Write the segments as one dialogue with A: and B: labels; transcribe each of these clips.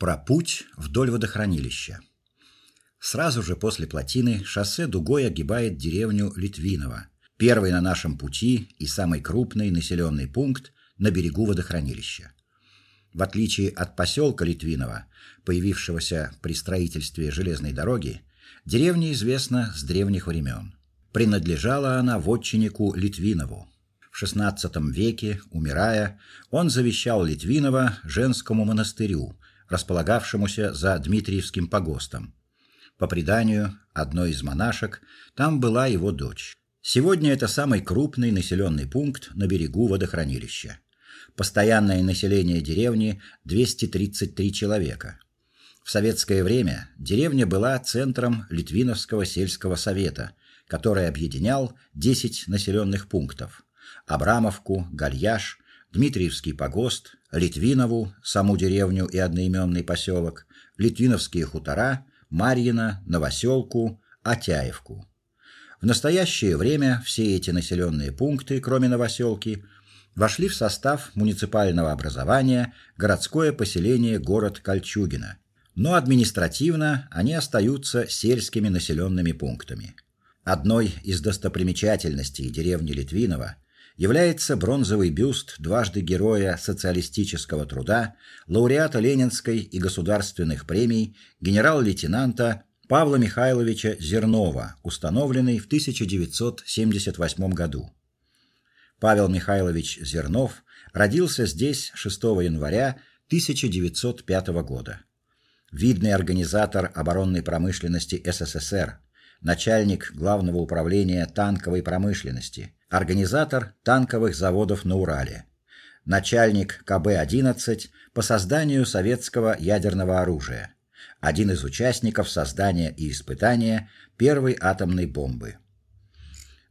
A: Про путь вдоль водохранилища. Сразу же после плотины шоссе дугой огибает деревню Литвиново, первый на нашем пути и самый крупный населенный пункт на берегу водохранилища. В отличие от поселка Литвиново, появившегося при строительстве железной дороги, деревня известна с древних времен. Принадлежала она вотчиннику Литвинову. В XVI веке, умирая, он завещал Литвиново женскому монастырю, располагавшемуся за Дмитриевским погостом. По преданию, одной из монашек там была его дочь. Сегодня это самый крупный населенный пункт на берегу водохранилища. Постоянное население деревни 233 человека. В советское время деревня была центром Литвиновского сельского совета, который объединял 10 населенных пунктов: Абрамовку, Гальяш, Дмитриевский погост, Литвинову, саму деревню и одноименный поселок, Литвиновские хутора, Марьино, Новоселку, Атяевку. В настоящее время все эти населенные пункты, кроме Новоселки, вошли в состав муниципального образования городское поселение город Кольчугино, но административно они остаются сельскими населенными пунктами. Одной из достопримечательностей деревни Литвиново является бронзовый бюст дважды Героя социалистического труда, лауреата Ленинской и государственных премий генерал-лейтенанта Павла Михайловича Зернова, установленный в 1978 году. Павел Михайлович Зернов родился здесь 6 января 1905 года. Видный организатор оборонной промышленности СССР, начальник Главного управления танковой промышленности, организатор танковых заводов на Урале, начальник КБ-11 по созданию советского ядерного оружия, один из участников создания и испытания первой атомной бомбы.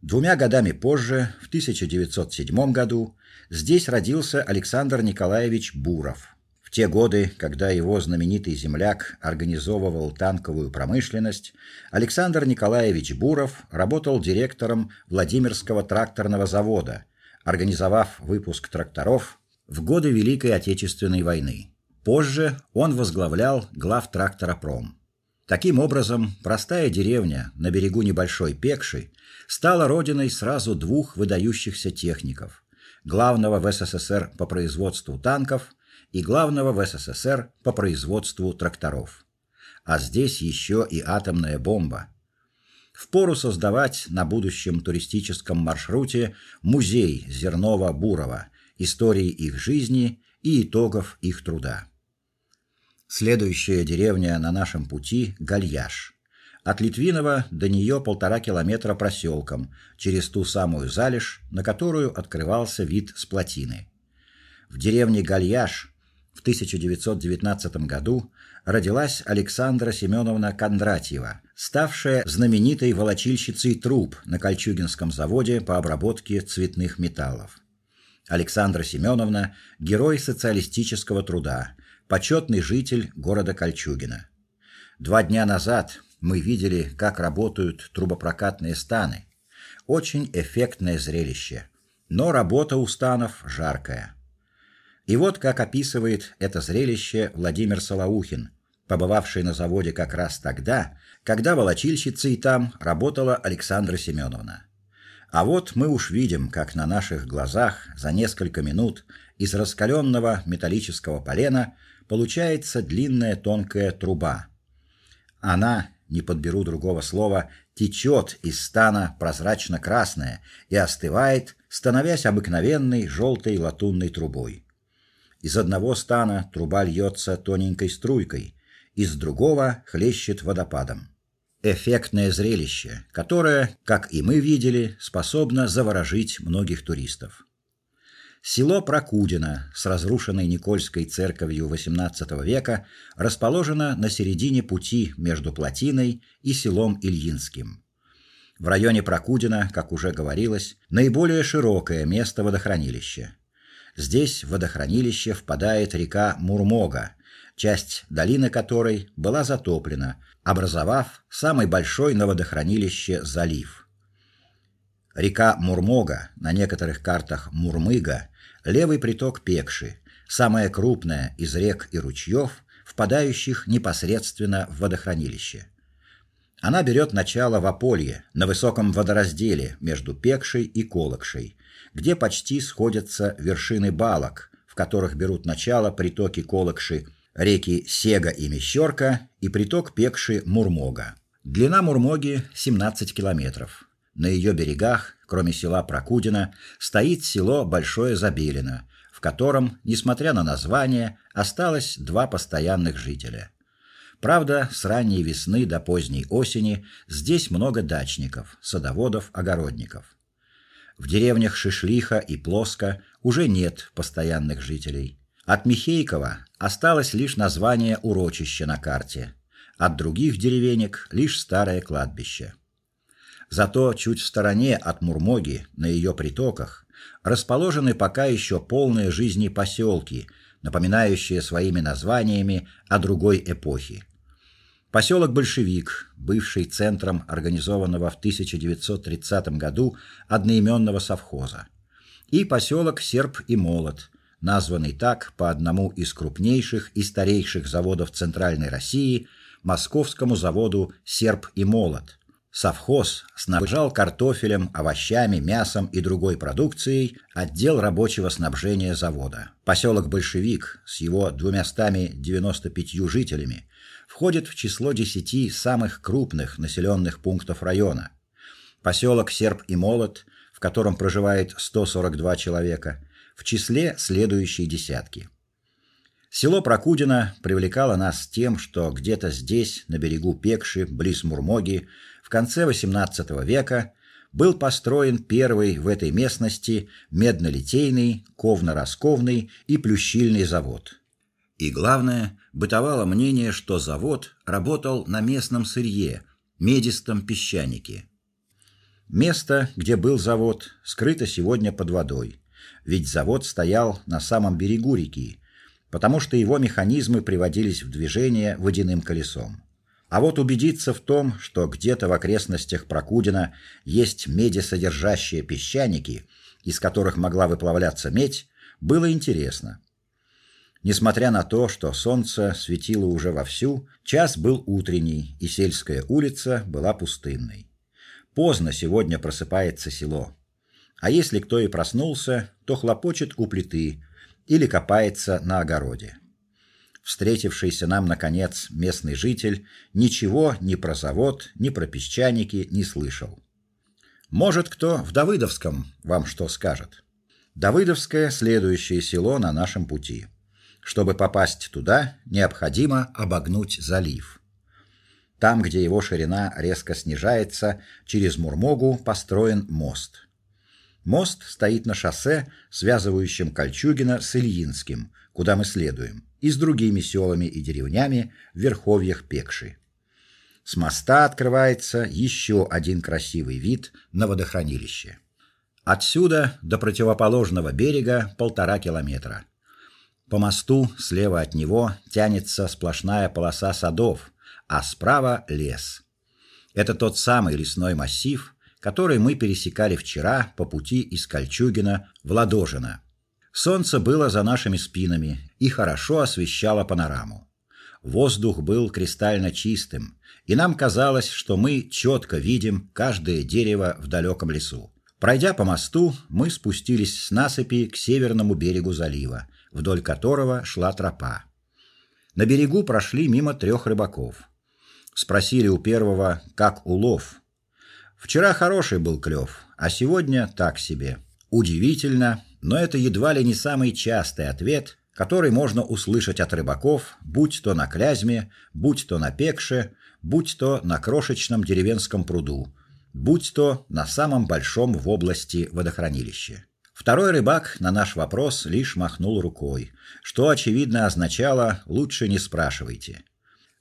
A: Двумя годами позже, в 1907 году, здесь родился Александр Николаевич Буров. Те годы, когда его знаменитый земляк организовывал танковую промышленность, Александр Николаевич Буров работал директором Владимирского тракторного завода, организовав выпуск тракторов в годы Великой Отечественной войны. Позже он возглавлял главтракторопром. Таким образом, простая деревня на берегу небольшой Пекши стала родиной сразу двух выдающихся техников: главного в СССР по производству танков и главного в СССР по производству тракторов. А здесь еще и атомная бомба. Впору создавать на будущем туристическом маршруте музей Зернова-Бурова, истории их жизни и итогов их труда. Следующая деревня на нашем пути Гальяш. От Литвинова до нее полтора километра проселком, через ту самую залежь, на которую открывался вид с плотины. В деревне Гальяш в 1919 году родилась Александра Семеновна Кондратьева, ставшая знаменитой волочильщицей труб на Кольчугинском заводе по обработке цветных металлов. Александра Семеновна герой социалистического труда, почетный житель города Кольчугино. Два дня назад мы видели, как работают трубопрокатные станы. Очень эффектное зрелище, но работа у станов жаркая. И вот как описывает это зрелище Владимир Солоухин, побывавший на заводе как раз тогда, когда волочильщицей там работала Александра Семеновна. А вот мы уж видим, как на наших глазах за несколько минут из раскаленного металлического полена получается длинная тонкая труба. Она, не подберу другого слова, течет из стана прозрачно-красная и остывает, становясь обыкновенной желтой латунной трубой. Из одного стана труба льется тоненькой струйкой, из другого хлещет водопадом. Эффектное зрелище, которое, как и мы видели, способно заворожить многих туристов. Село Прокудино с разрушенной Никольской церковью XVIII века расположено на середине пути между Плотиной и селом Ильинским. В районе Прокудина, как уже говорилось, наиболее широкое место водохранилища. Здесь в водохранилище впадает река Мурмога, часть долины которой была затоплена, образовав самый большой на водохранилище залив. Река Мурмога, на некоторых картах Мурмыга, левый приток Пекши, самая крупная из рек и ручьев, впадающих непосредственно в водохранилище. Она берет начало в Аполье, на высоком водоразделе между Пекшей и Колокшей, где почти сходятся вершины балок, в которых берут начало притоки Колокши, реки Сега и Мещерка и приток Пекши Мурмога. Длина Мурмоги 17 километров. На ее берегах, кроме села Прокудино, стоит село Большое Забелино, в котором, несмотря на название, осталось два постоянных жителя. Правда, с ранней весны до поздней осени здесь много дачников, садоводов, огородников. В деревнях Шишлиха и Плоско уже нет постоянных жителей. От Михейкова осталось лишь название урочища на карте. От других деревенек лишь старое кладбище. Зато чуть в стороне от Мурмоги, на ее притоках, расположены пока еще полные жизни поселки, напоминающие своими названиями о другой эпохе. Поселок Большевик, бывший центром организованного в 1930 году одноименного совхоза, и поселок Серп и Молот, названный так по одному из крупнейших и старейших заводов Центральной России, московскому заводу Серп и Молот, Совхоз снабжал картофелем, овощами, мясом и другой продукцией отдел рабочего снабжения завода. Поселок Большевик с его 295 жителями входит в число 10 самых крупных населенных пунктов района. Поселок Серп и Молот, в котором проживает 142 человека, в числе следующей десятки. Село Прокудино привлекало нас тем, что где-то здесь, на берегу Пекши, близ Мурмоги, в конце XVIII века был построен первый в этой местности медно-литейный, ковно-расковный и плющильный завод. И главное, бытовало мнение, что завод работал на местном сырье, медистом песчанике. Место, где был завод, скрыто сегодня под водой, ведь завод стоял на самом берегу реки, потому что его механизмы приводились в движение водяным колесом. А вот убедиться в том, что где-то в окрестностях Прокудина есть медисодержащие песчаники, из которых могла выплавляться медь, было интересно. Несмотря на то, что солнце светило уже вовсю, час был утренний, и сельская улица была пустынной. Поздно сегодня просыпается село. А если кто и проснулся, то хлопочет у плиты или копается на огороде встретившийся нам наконец местный житель ничего ни про завод, ни про песчаники не слышал. Может, кто в Давыдовском вам что скажет? Давыдовское следующее село на нашем пути. Чтобы попасть туда, необходимо обогнуть залив. Там, где его ширина резко снижается, через Мурмогу построен мост. Мост стоит на шоссе, связывающем Кольчугино с Ильинским, куда мы следуем и с другими селами и деревнями в верховьях Пекши. С моста открывается еще один красивый вид на водохранилище. Отсюда до противоположного берега полтора километра. По мосту слева от него тянется сплошная полоса садов, а справа лес. Это тот самый лесной массив, который мы пересекали вчера по пути из Кольчугина в Ладожино. Солнце было за нашими спинами и хорошо освещало панораму. Воздух был кристально чистым, и нам казалось, что мы четко видим каждое дерево в далеком лесу. Пройдя по мосту, мы спустились с насыпи к северному берегу залива, вдоль которого шла тропа. На берегу прошли мимо трех рыбаков. Спросили у первого, как улов. Вчера хороший был клев, а сегодня так себе. Удивительно, но это едва ли не самый частый ответ, который можно услышать от рыбаков, будь то на Клязьме, будь то на Пекше, будь то на крошечном деревенском пруду, будь то на самом большом в области водохранилище. Второй рыбак на наш вопрос лишь махнул рукой, что очевидно означало: лучше не спрашивайте.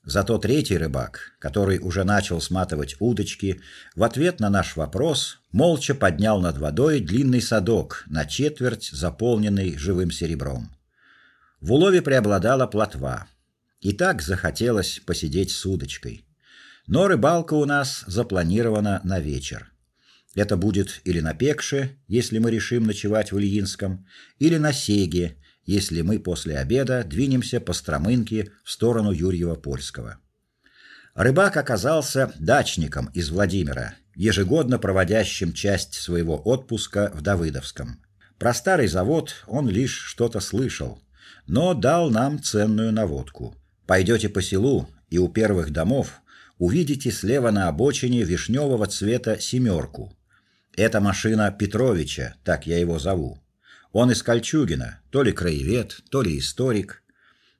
A: Зато третий рыбак, который уже начал сматывать удочки, в ответ на наш вопрос молча поднял над водой длинный садок, на четверть заполненный живым серебром. В улове преобладала плотва. И так захотелось посидеть с удочкой. Но рыбалка у нас запланирована на вечер. Это будет или на Пекше, если мы решим ночевать в Ильинском, или на Сеге, если мы после обеда двинемся по Стромынке в сторону Юрьева-Польского. Рыбак оказался дачником из Владимира, ежегодно проводящим часть своего отпуска в Давыдовском. Про старый завод он лишь что-то слышал, но дал нам ценную наводку. Пойдете по селу, и у первых домов увидите слева на обочине вишневого цвета семерку. Это машина Петровича, так я его зову. Он из Кольчугина, то ли краевед, то ли историк.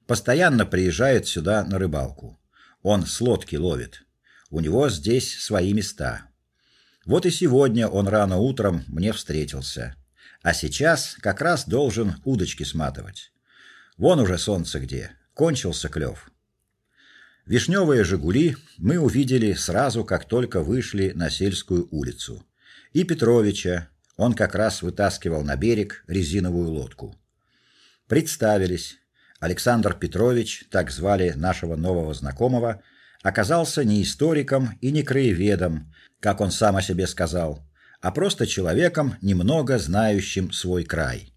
A: Постоянно приезжает сюда на рыбалку. Он с лодки ловит. У него здесь свои места. Вот и сегодня он рано утром мне встретился. А сейчас как раз должен удочки сматывать. Вон уже солнце где. Кончился клев. Вишневые Жигули мы увидели сразу, как только вышли на сельскую улицу. И Петровича, он как раз вытаскивал на берег резиновую лодку. Представились. Александр Петрович, так звали нашего нового знакомого, оказался не историком и не краеведом, как он сам о себе сказал, а просто человеком, немного знающим свой край.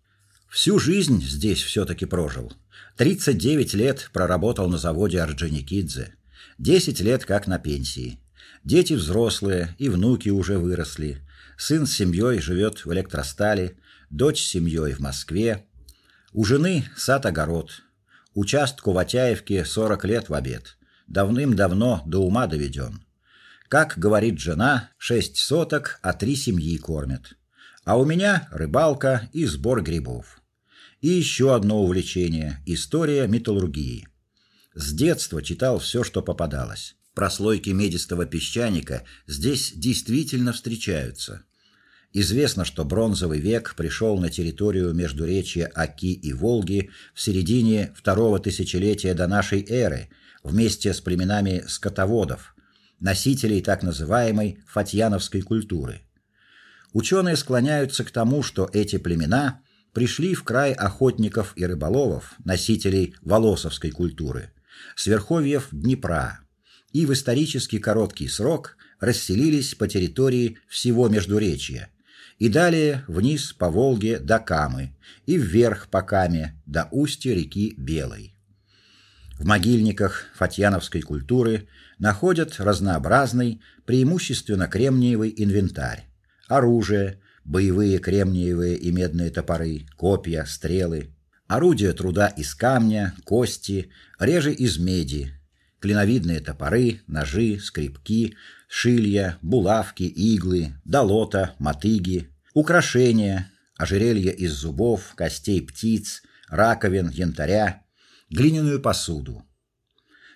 A: Всю жизнь здесь все таки прожил. 39 лет проработал на заводе Орджоникидзе. 10 лет как на пенсии. Дети взрослые, и внуки уже выросли. Сын с семьей живет в Электростале, дочь с семьей в Москве. У жены сад-огород. Участку в Атяевке 40 лет в обед. Давным-давно до ума доведен. Как говорит жена, шесть соток, а три семьи кормят. А у меня рыбалка и сбор грибов. И еще одно увлечение история металлургии. С детства читал все, что попадалось. Прослойки медистого песчаника здесь действительно встречаются. Известно, что бронзовый век пришел на территорию междуречья Оки и Волги в середине второго тысячелетия до нашей эры вместе с племенами скотоводов, носителей так называемой фатьяновской культуры. Ученые склоняются к тому, что эти племена пришли в край охотников и рыболовов, носителей волосовской культуры, с верховьев Днепра, и в исторически короткий срок расселились по территории всего Междуречья и далее вниз по Волге до Камы и вверх по Каме до устья реки Белой. В могильниках фатьяновской культуры находят разнообразный, преимущественно кремниевый инвентарь: оружие, боевые кремниевые и медные топоры, копья, стрелы, орудия труда из камня, кости, реже из меди, клиновидные топоры, ножи, скребки, шилья, булавки, иглы, долота, мотыги, украшения, ожерелья из зубов, костей птиц, раковин, янтаря, глиняную посуду.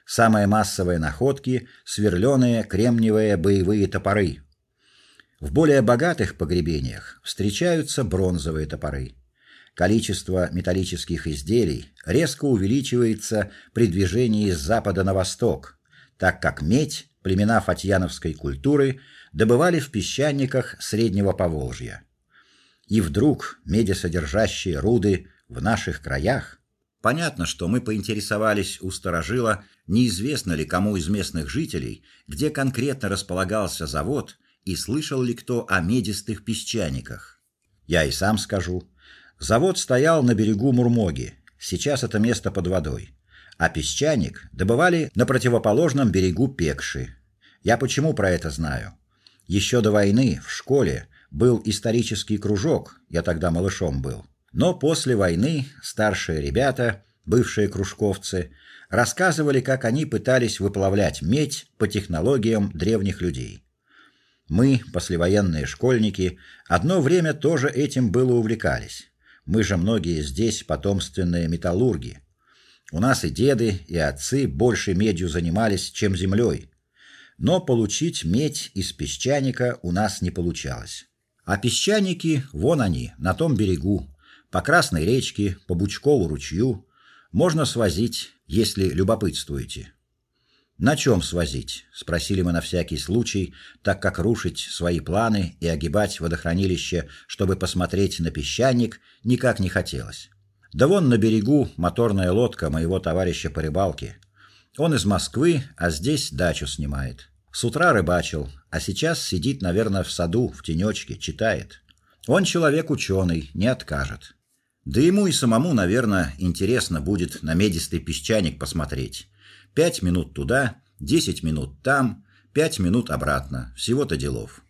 A: Самые массовые находки сверленые кремниевые боевые топоры, в более богатых погребениях встречаются бронзовые топоры. Количество металлических изделий резко увеличивается при движении с запада на восток, так как медь племена фатьяновской культуры добывали в песчаниках Среднего Поволжья. И вдруг медисодержащие руды в наших краях Понятно, что мы поинтересовались у сторожила, неизвестно ли кому из местных жителей, где конкретно располагался завод и слышал ли кто о медистых песчаниках. Я и сам скажу. Завод стоял на берегу Мурмоги. Сейчас это место под водой. А песчаник добывали на противоположном берегу Пекши. Я почему про это знаю? Еще до войны в школе был исторический кружок, я тогда малышом был. Но после войны старшие ребята, бывшие кружковцы, рассказывали, как они пытались выплавлять медь по технологиям древних людей. Мы, послевоенные школьники, одно время тоже этим было увлекались. Мы же многие здесь потомственные металлурги. У нас и деды, и отцы больше медью занимались, чем землей. Но получить медь из песчаника у нас не получалось. А песчаники, вон они, на том берегу, по Красной речке, по Бучкову ручью, можно свозить, если любопытствуете. На чем свозить? спросили мы на всякий случай, так как рушить свои планы и огибать водохранилище, чтобы посмотреть на песчаник, никак не хотелось. Да вон на берегу моторная лодка моего товарища по рыбалке. Он из Москвы, а здесь дачу снимает. С утра рыбачил, а сейчас сидит, наверное, в саду в тенечке, читает. Он человек ученый, не откажет. Да ему и самому, наверное, интересно будет на медистый песчаник посмотреть. Пять минут туда, десять минут там, пять минут обратно. Всего-то делов.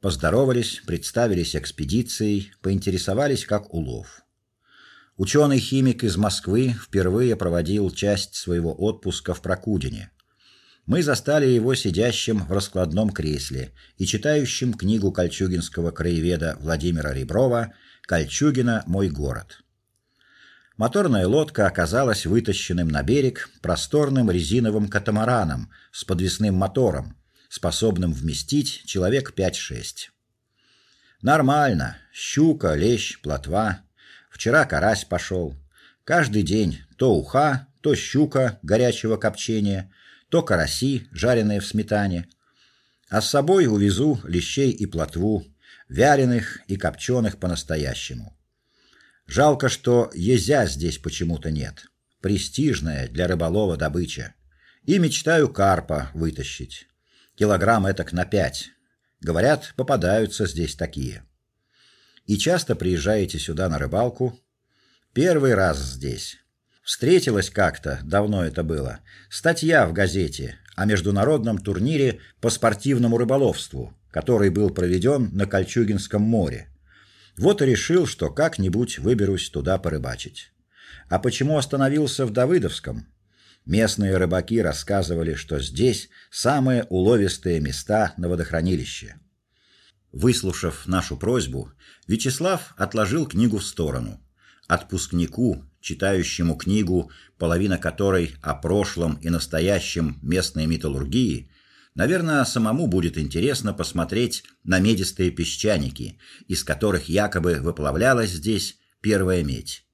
A: Поздоровались, представились экспедицией, поинтересовались, как улов. Ученый-химик из Москвы впервые проводил часть своего отпуска в Прокудине. Мы застали его сидящим в раскладном кресле и читающим книгу кольчугинского краеведа Владимира Реброва Кольчугино мой город. Моторная лодка оказалась вытащенным на берег просторным резиновым катамараном с подвесным мотором, способным вместить человек 5-6. Нормально. Щука, лещ, плотва. Вчера карась пошел. Каждый день то уха, то щука горячего копчения, то караси, жареные в сметане. А с собой увезу лещей и плотву, вяленых и копченых по-настоящему. Жалко, что езя здесь почему-то нет. Престижная для рыболова добыча. И мечтаю карпа вытащить. Килограмм этак на пять. Говорят, попадаются здесь такие. И часто приезжаете сюда на рыбалку? Первый раз здесь. Встретилась как-то, давно это было, статья в газете о международном турнире по спортивному рыболовству, который был проведен на Кольчугинском море. Вот и решил, что как-нибудь выберусь туда порыбачить. А почему остановился в Давыдовском? Местные рыбаки рассказывали, что здесь самые уловистые места на водохранилище. Выслушав нашу просьбу, Вячеслав отложил книгу в сторону. Отпускнику, читающему книгу, половина которой о прошлом и настоящем местной металлургии, Наверное, самому будет интересно посмотреть на медистые песчаники, из которых якобы выплавлялась здесь первая медь.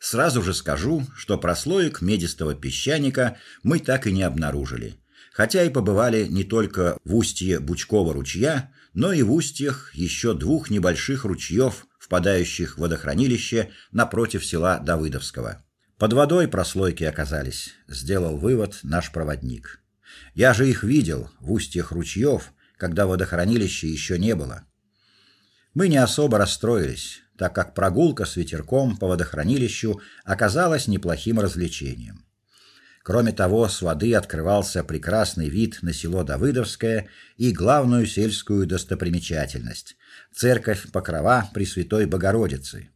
A: Сразу же скажу, что прослоек медистого песчаника мы так и не обнаружили, хотя и побывали не только в устье Бучкова ручья, но и в устьях еще двух небольших ручьев, впадающих в водохранилище напротив села Давыдовского. Под водой прослойки оказались, сделал вывод наш проводник. Я же их видел в устьях ручьев, когда водохранилища еще не было. Мы не особо расстроились, так как прогулка с ветерком по водохранилищу оказалась неплохим развлечением. Кроме того, с воды открывался прекрасный вид на село Давыдовское и главную сельскую достопримечательность церковь Покрова Пресвятой Богородицы.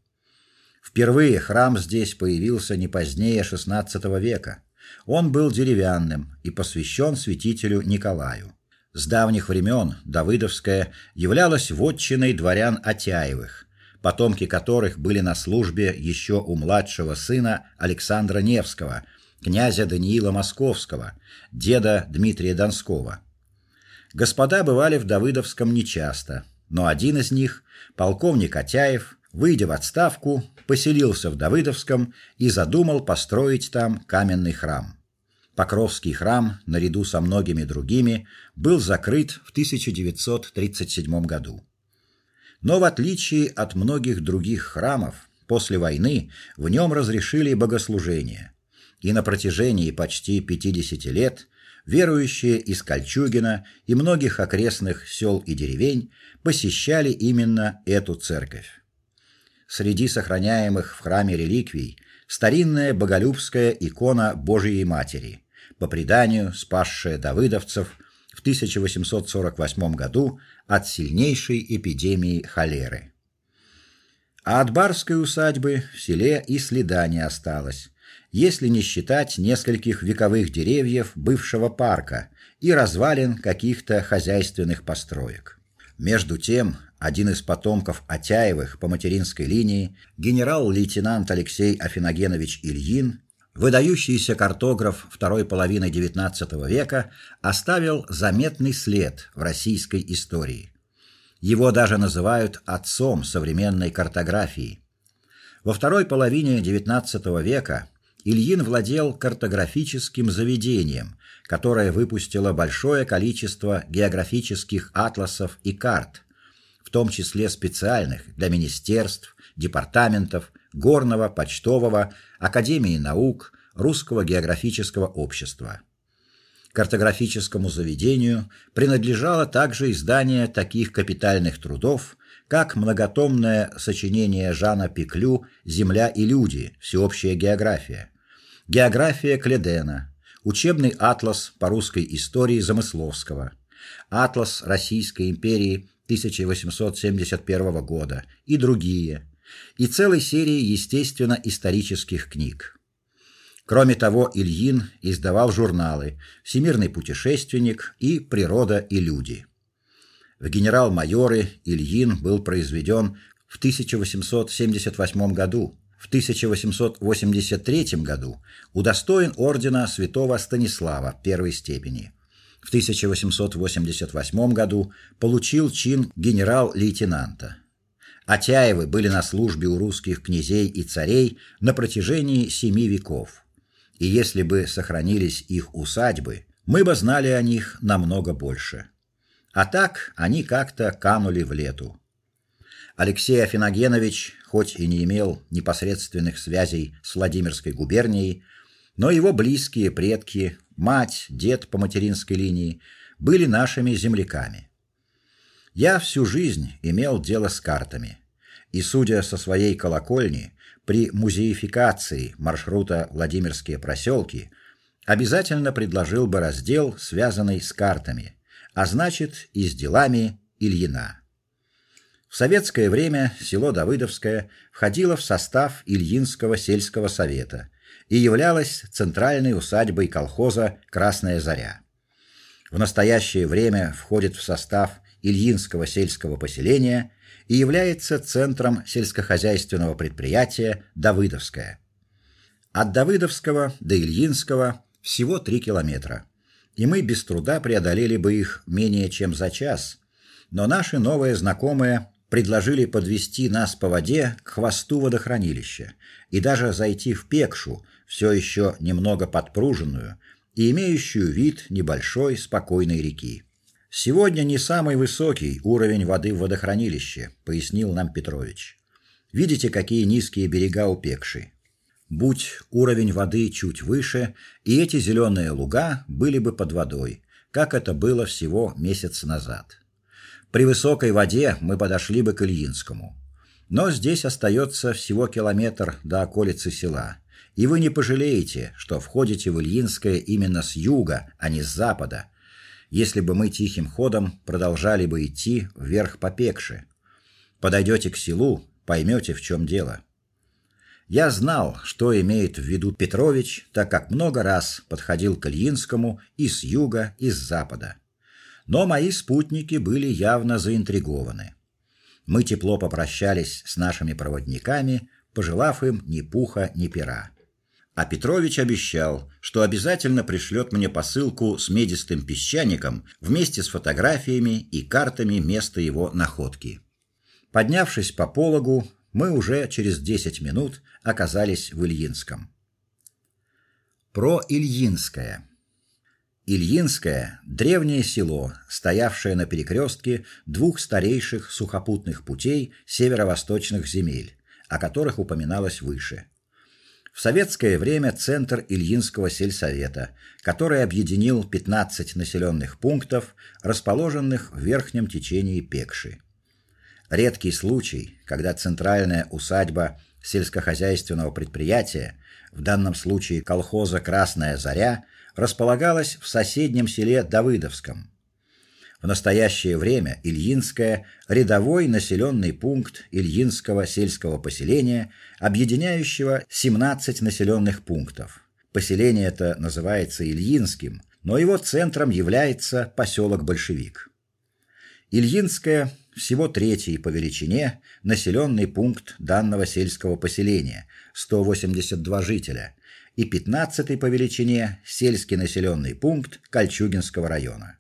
A: Впервые храм здесь появился не позднее XVI века. Он был деревянным и посвящен святителю Николаю. С давних времен Давыдовская являлась вотчиной дворян Атяевых, потомки которых были на службе еще у младшего сына Александра Невского, князя Даниила Московского, деда Дмитрия Донского. Господа бывали в Давыдовском нечасто, но один из них, полковник Атяев, выйдя в отставку, поселился в Давыдовском и задумал построить там каменный храм. Покровский храм, наряду со многими другими, был закрыт в 1937 году. Но в отличие от многих других храмов, после войны в нем разрешили богослужения. И на протяжении почти 50 лет верующие из Кольчугина и многих окрестных сел и деревень посещали именно эту церковь. Среди сохраняемых в храме реликвий старинная боголюбская икона Божией Матери, по преданию спасшая давыдовцев в 1848 году от сильнейшей эпидемии холеры. А от барской усадьбы в селе и следа не осталось, если не считать нескольких вековых деревьев бывшего парка и развалин каких-то хозяйственных построек. Между тем, один из потомков Атяевых по материнской линии, генерал-лейтенант Алексей Афиногенович Ильин, выдающийся картограф второй половины XIX века, оставил заметный след в российской истории. Его даже называют отцом современной картографии. Во второй половине XIX века Ильин владел картографическим заведением, которое выпустило большое количество географических атласов и карт, в том числе специальных для министерств, департаментов, горного, почтового, академии наук, русского географического общества. Картографическому заведению принадлежало также издание таких капитальных трудов, как многотомное сочинение Жана Пеклю Земля и люди. Всеобщая география. География Кледена. Учебный атлас по русской истории Замысловского. Атлас Российской империи 1871 года и другие. И целой серии естественно-исторических книг. Кроме того, Ильин издавал журналы Всемирный путешественник и Природа и люди. В генерал-майоры Ильин был произведен в 1878 году. В 1883 году удостоен ордена Святого Станислава первой степени. В 1888 году получил чин генерал-лейтенанта. Атяевы были на службе у русских князей и царей на протяжении семи веков. И если бы сохранились их усадьбы, мы бы знали о них намного больше. А так они как-то канули в лету. Алексей Афиногенович, хоть и не имел непосредственных связей с Владимирской губернией, но его близкие предки, мать, дед по материнской линии, были нашими земляками. Я всю жизнь имел дело с картами, и судя со своей колокольни, при музеификации маршрута Владимирские проселки обязательно предложил бы раздел, связанный с картами, а значит и с делами Ильина. В советское время село Давыдовское входило в состав Ильинского сельского совета и являлось центральной усадьбой колхоза Красная Заря. В настоящее время входит в состав Ильинского сельского поселения и является центром сельскохозяйственного предприятия Давыдовское. От Давыдовского до Ильинского всего 3 километра и мы без труда преодолели бы их менее чем за час. Но наши новые знакомые предложили подвести нас по воде к хвосту водохранилища и даже зайти в Пекшу, все еще немного подпруженную и имеющую вид небольшой спокойной реки. Сегодня не самый высокий уровень воды в водохранилище, пояснил нам Петрович. Видите, какие низкие берега у Пекши. Будь уровень воды чуть выше, и эти зеленые луга были бы под водой, как это было всего месяц назад. При высокой воде мы подошли бы к Ильинскому. Но здесь остается всего километр до околицы села, и вы не пожалеете, что входите в Ильинское именно с юга, а не с запада. Если бы мы тихим ходом продолжали бы идти вверх по Пекше, подойдете к селу, поймете, в чем дело. Я знал, что имеет в виду Петрович, так как много раз подходил к Ильинскому и с юга, и с запада. Но мои спутники были явно заинтригованы. Мы тепло попрощались с нашими проводниками, пожелав им ни пуха, ни пера. А Петрович обещал, что обязательно пришлет мне посылку с медистым песчаником вместе с фотографиями и картами места его находки. Поднявшись по пологу, мы уже через 10 минут оказались в Ильинском. Про Ильинское. Ильинское древнее село, стоявшее на перекрестке двух старейших сухопутных путей северо-восточных земель, о которых упоминалось выше. В советское время центр Ильинского сельсовета, который объединил 15 населенных пунктов, расположенных в верхнем течении Пекши. Редкий случай, когда центральная усадьба сельскохозяйственного предприятия, в данном случае колхоза Красная Заря, располагалась в соседнем селе Давыдовском. В настоящее время Ильинское рядовой населенный пункт Ильинского сельского поселения, объединяющего 17 населенных пунктов. Поселение это называется Ильинским, но его центром является поселок Большевик. Ильинское всего третий по величине населенный пункт данного сельского поселения 182 жителя и пятнадцатый по величине сельский населенный пункт Кольчугинского района.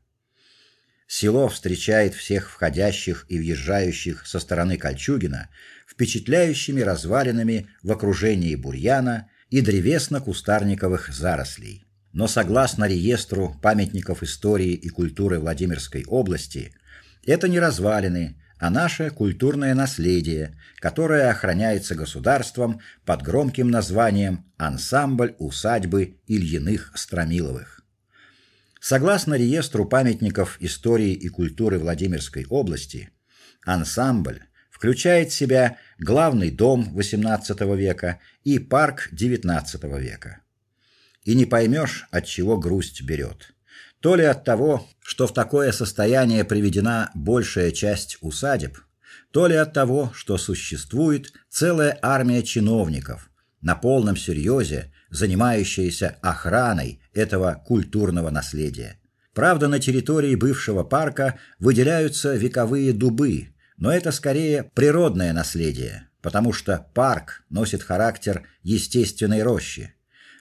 A: Село встречает всех входящих и въезжающих со стороны Кольчугина впечатляющими развалинами в окружении бурьяна и древесно-кустарниковых зарослей. Но согласно реестру памятников истории и культуры Владимирской области, это не развалины, а наше культурное наследие, которое охраняется государством под громким названием Ансамбль усадьбы Ильиных Стромиловых. Согласно реестру памятников истории и культуры Владимирской области, ансамбль включает в себя главный дом XVIII века и парк XIX века. И не поймешь, от чего грусть берет. То ли от того, что в такое состояние приведена большая часть усадеб, то ли от того, что существует целая армия чиновников, на полном серьезе занимающаяся охраной этого культурного наследия. Правда, на территории бывшего парка выделяются вековые дубы, но это скорее природное наследие, потому что парк носит характер естественной рощи.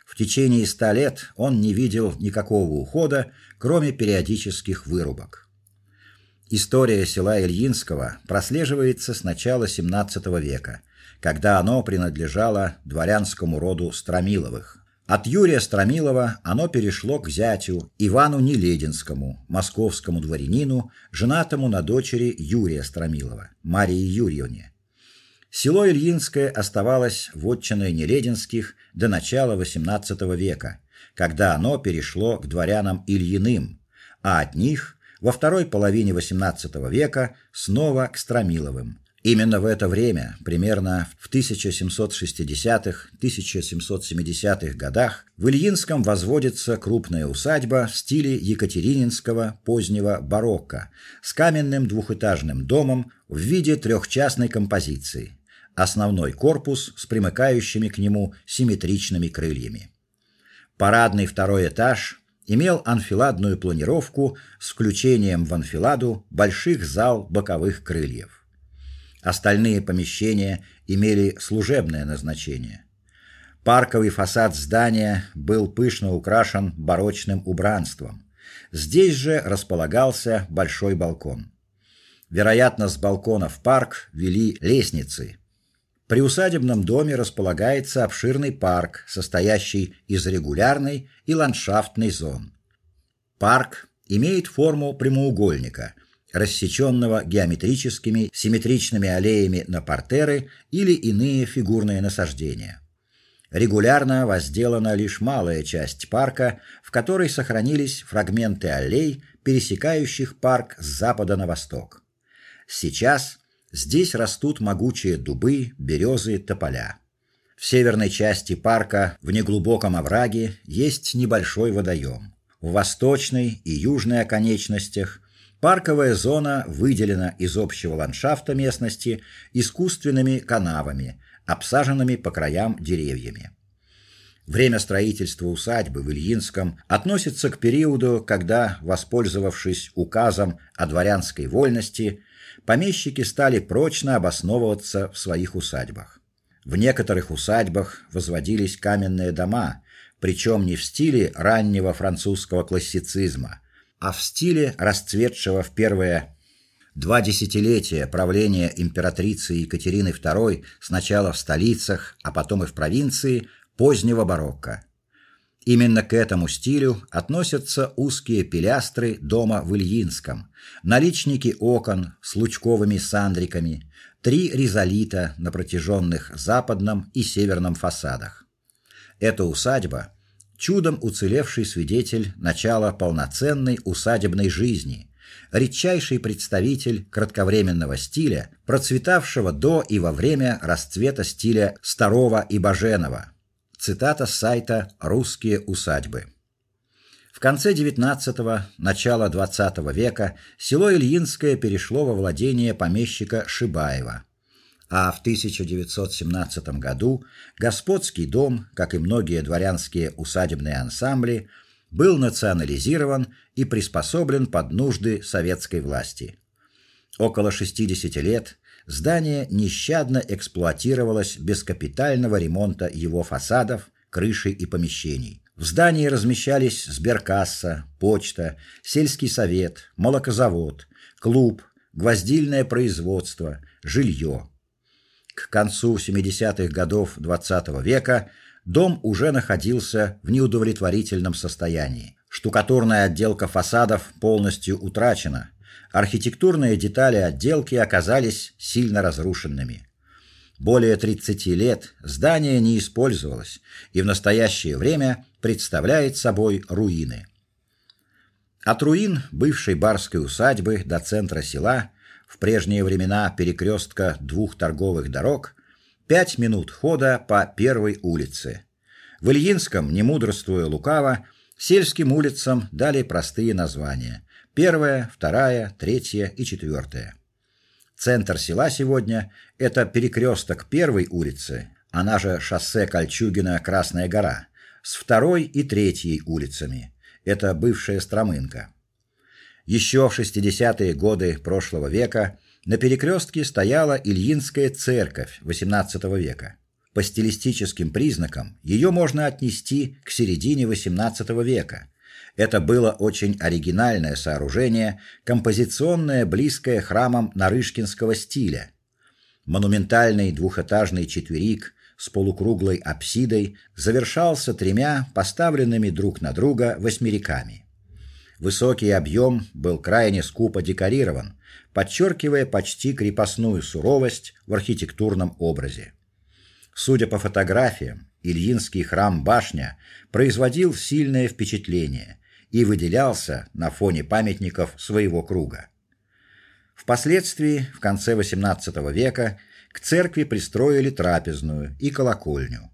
A: В течение ста лет он не видел никакого ухода, кроме периодических вырубок. История села Ильинского прослеживается с начала XVII века, когда оно принадлежало дворянскому роду Стромиловых. От Юрия Стромилова оно перешло к зятю Ивану Нелединскому, московскому дворянину, женатому на дочери Юрия Стромилова, Марии Юрьевне. Село Ильинское оставалось вотчиной Нелединских до начала XVIII века, когда оно перешло к дворянам Ильиным, а от них во второй половине XVIII века снова к Стромиловым. Именно в это время, примерно в 1760-1770-х годах, в Ильинском возводится крупная усадьба в стиле екатерининского позднего барокко с каменным двухэтажным домом в виде трехчастной композиции. Основной корпус с примыкающими к нему симметричными крыльями. Парадный второй этаж имел анфиладную планировку с включением в анфиладу больших зал боковых крыльев. Остальные помещения имели служебное назначение. Парковый фасад здания был пышно украшен барочным убранством. Здесь же располагался большой балкон. Вероятно, с балкона в парк вели лестницы. При усадебном доме располагается обширный парк, состоящий из регулярной и ландшафтной зон. Парк имеет форму прямоугольника – рассеченного геометрическими симметричными аллеями на партеры или иные фигурные насаждения. Регулярно возделана лишь малая часть парка, в которой сохранились фрагменты аллей, пересекающих парк с запада на восток. Сейчас здесь растут могучие дубы, березы, тополя. В северной части парка, в неглубоком овраге, есть небольшой водоем. В восточной и южной оконечностях Парковая зона выделена из общего ландшафта местности искусственными канавами, обсаженными по краям деревьями. Время строительства усадьбы в Ильинском относится к периоду, когда, воспользовавшись указом о дворянской вольности, помещики стали прочно обосновываться в своих усадьбах. В некоторых усадьбах возводились каменные дома, причем не в стиле раннего французского классицизма, а в стиле расцветшего в первые два десятилетия правления императрицы Екатерины II сначала в столицах, а потом и в провинции позднего барокко. Именно к этому стилю относятся узкие пилястры дома в Ильинском, наличники окон с лучковыми сандриками, три ризолита на протяженных западном и северном фасадах. Эта усадьба чудом уцелевший свидетель начала полноценной усадебной жизни, редчайший представитель кратковременного стиля, процветавшего до и во время расцвета стиля Старого и Баженова. Цитата с сайта Русские усадьбы. В конце XIX – начало XX века село Ильинское перешло во владение помещика Шибаева а в 1917 году господский дом, как и многие дворянские усадебные ансамбли, был национализирован и приспособлен под нужды советской власти. Около 60 лет здание нещадно эксплуатировалось без капитального ремонта его фасадов, крыши и помещений. В здании размещались сберкасса, почта, сельский совет, молокозавод, клуб, гвоздильное производство, жилье. К концу 70-х годов XX -го века дом уже находился в неудовлетворительном состоянии. Штукатурная отделка фасадов полностью утрачена. Архитектурные детали отделки оказались сильно разрушенными. Более 30 лет здание не использовалось и в настоящее время представляет собой руины. От руин бывшей барской усадьбы до центра села в прежние времена перекрестка двух торговых дорог, пять минут хода по первой улице. В Ильинском, не мудрствуя лукаво, сельским улицам дали простые названия: первая, вторая, третья и четвертая. Центр села сегодня это перекресток первой улицы, она же шоссе Кольчугино-Красная гора, с второй и третьей улицами. Это бывшая Стромынка. Еще в 60-е годы прошлого века на перекрестке стояла Ильинская церковь XVIII века. По стилистическим признакам ее можно отнести к середине XVIII века. Это было очень оригинальное сооружение, композиционное, близкое храмам нарышкинского стиля. Монументальный двухэтажный четверик с полукруглой апсидой завершался тремя поставленными друг на друга восьмериками. Высокий объем был крайне скупо декорирован, подчеркивая почти крепостную суровость в архитектурном образе. Судя по фотографиям, Ильинский храм-башня производил сильное впечатление и выделялся на фоне памятников своего круга. Впоследствии, в конце XVIII века, к церкви пристроили трапезную и колокольню.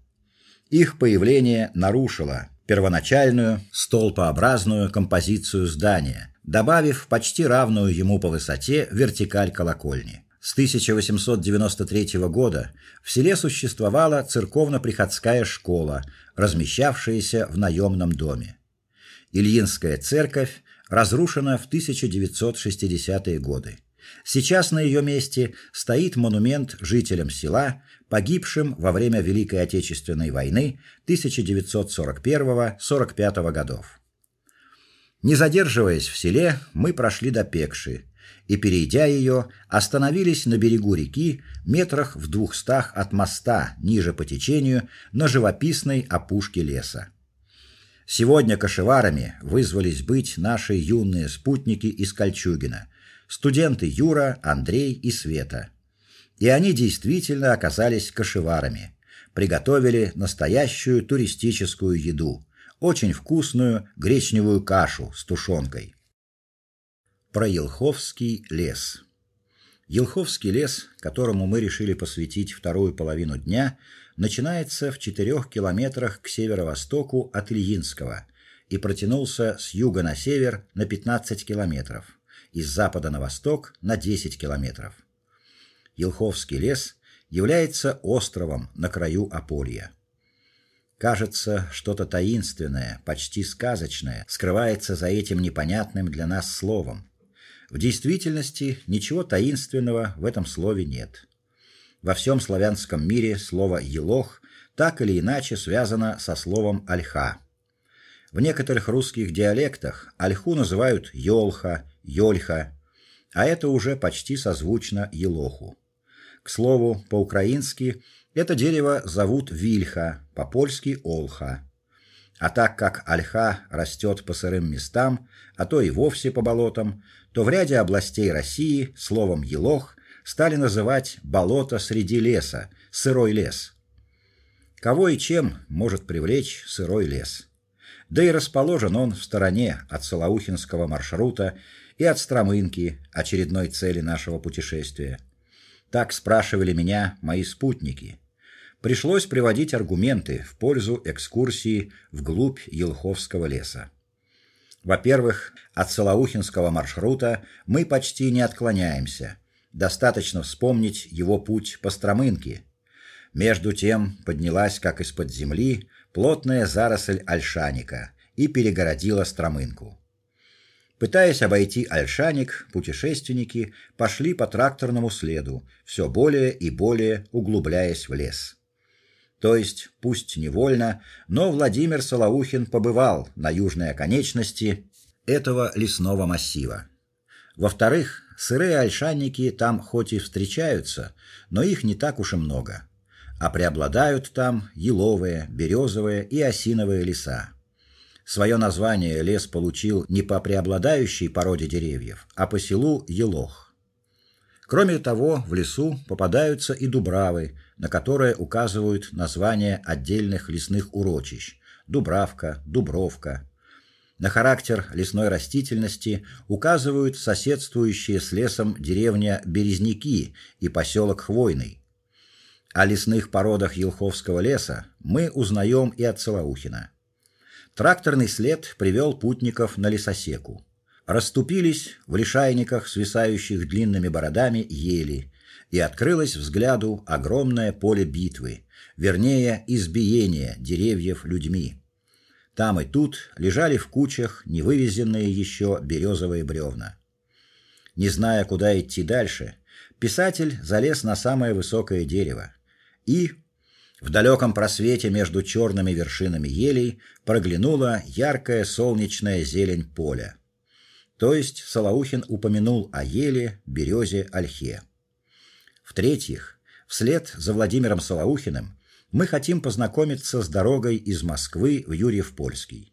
A: Их появление нарушило первоначальную столпообразную композицию здания, добавив почти равную ему по высоте вертикаль колокольни. С 1893 года в селе существовала церковно-приходская школа, размещавшаяся в наемном доме. Ильинская церковь разрушена в 1960-е годы. Сейчас на ее месте стоит монумент жителям села, погибшим во время Великой Отечественной войны 1941-45 годов. Не задерживаясь в селе, мы прошли до Пекши и, перейдя ее, остановились на берегу реки, метрах в двухстах от моста, ниже по течению, на живописной опушке леса. Сегодня кошеварами вызвались быть наши юные спутники из Кольчугина, студенты Юра, Андрей и Света. И они действительно оказались кошеварами. Приготовили настоящую туристическую еду, очень вкусную гречневую кашу с тушенкой. Про Елховский лес. Елховский лес, которому мы решили посвятить вторую половину дня, начинается в четырех километрах к северо-востоку от Ильинского и протянулся с юга на север на 15 километров из запада на восток на 10 километров. Елховский лес является островом на краю Аполья. Кажется, что-то таинственное, почти сказочное скрывается за этим непонятным для нас словом. В действительности ничего таинственного в этом слове нет. Во всем славянском мире слово елох так или иначе связано со словом ольха. В некоторых русских диалектах ольху называют ёлха Йольха, а это уже почти созвучно елоху. К слову, по-украински это дерево зовут вильха, по-польски олха. А так как ольха растет по сырым местам, а то и вовсе по болотам, то в ряде областей России словом елох стали называть болото среди леса, сырой лес. Кого и чем может привлечь сырой лес? Да и расположен он в стороне от Солоухинского маршрута и от Стромынки, очередной цели нашего путешествия. Так спрашивали меня мои спутники. Пришлось приводить аргументы в пользу экскурсии вглубь Елховского леса. Во-первых, от Солоухинского маршрута мы почти не отклоняемся. Достаточно вспомнить его путь по Стромынке. Между тем поднялась, как из-под земли, плотная заросль ольшаника и перегородила Стромынку. Пытаясь обойти Альшаник, путешественники пошли по тракторному следу, все более и более углубляясь в лес. То есть, пусть невольно, но Владимир Солоухин побывал на южной оконечности этого лесного массива. Во-вторых, сырые ольшанники там хоть и встречаются, но их не так уж и много, а преобладают там еловые, березовые и осиновые леса. Свое название лес получил не по преобладающей породе деревьев, а по селу Елох. Кроме того, в лесу попадаются и дубравы, на которые указывают названия отдельных лесных урочищ: Дубравка, Дубровка. На характер лесной растительности указывают соседствующие с лесом деревня Березники и поселок Хвойный. О лесных породах Елховского леса мы узнаем и от Целоухина. Тракторный след привел путников на лесосеку. Расступились в лишайниках, свисающих длинными бородами, ели, и открылось взгляду огромное поле битвы, вернее, избиения деревьев людьми. Там и тут лежали в кучах невывезенные еще березовые бревна. Не зная, куда идти дальше, писатель залез на самое высокое дерево и в далеком просвете между черными вершинами елей проглянула яркая солнечная зелень поля. То есть Солоухин упомянул о еле, березе, ольхе. В-третьих, вслед за Владимиром Солоухиным мы хотим познакомиться с дорогой из Москвы в Юрьев-Польский.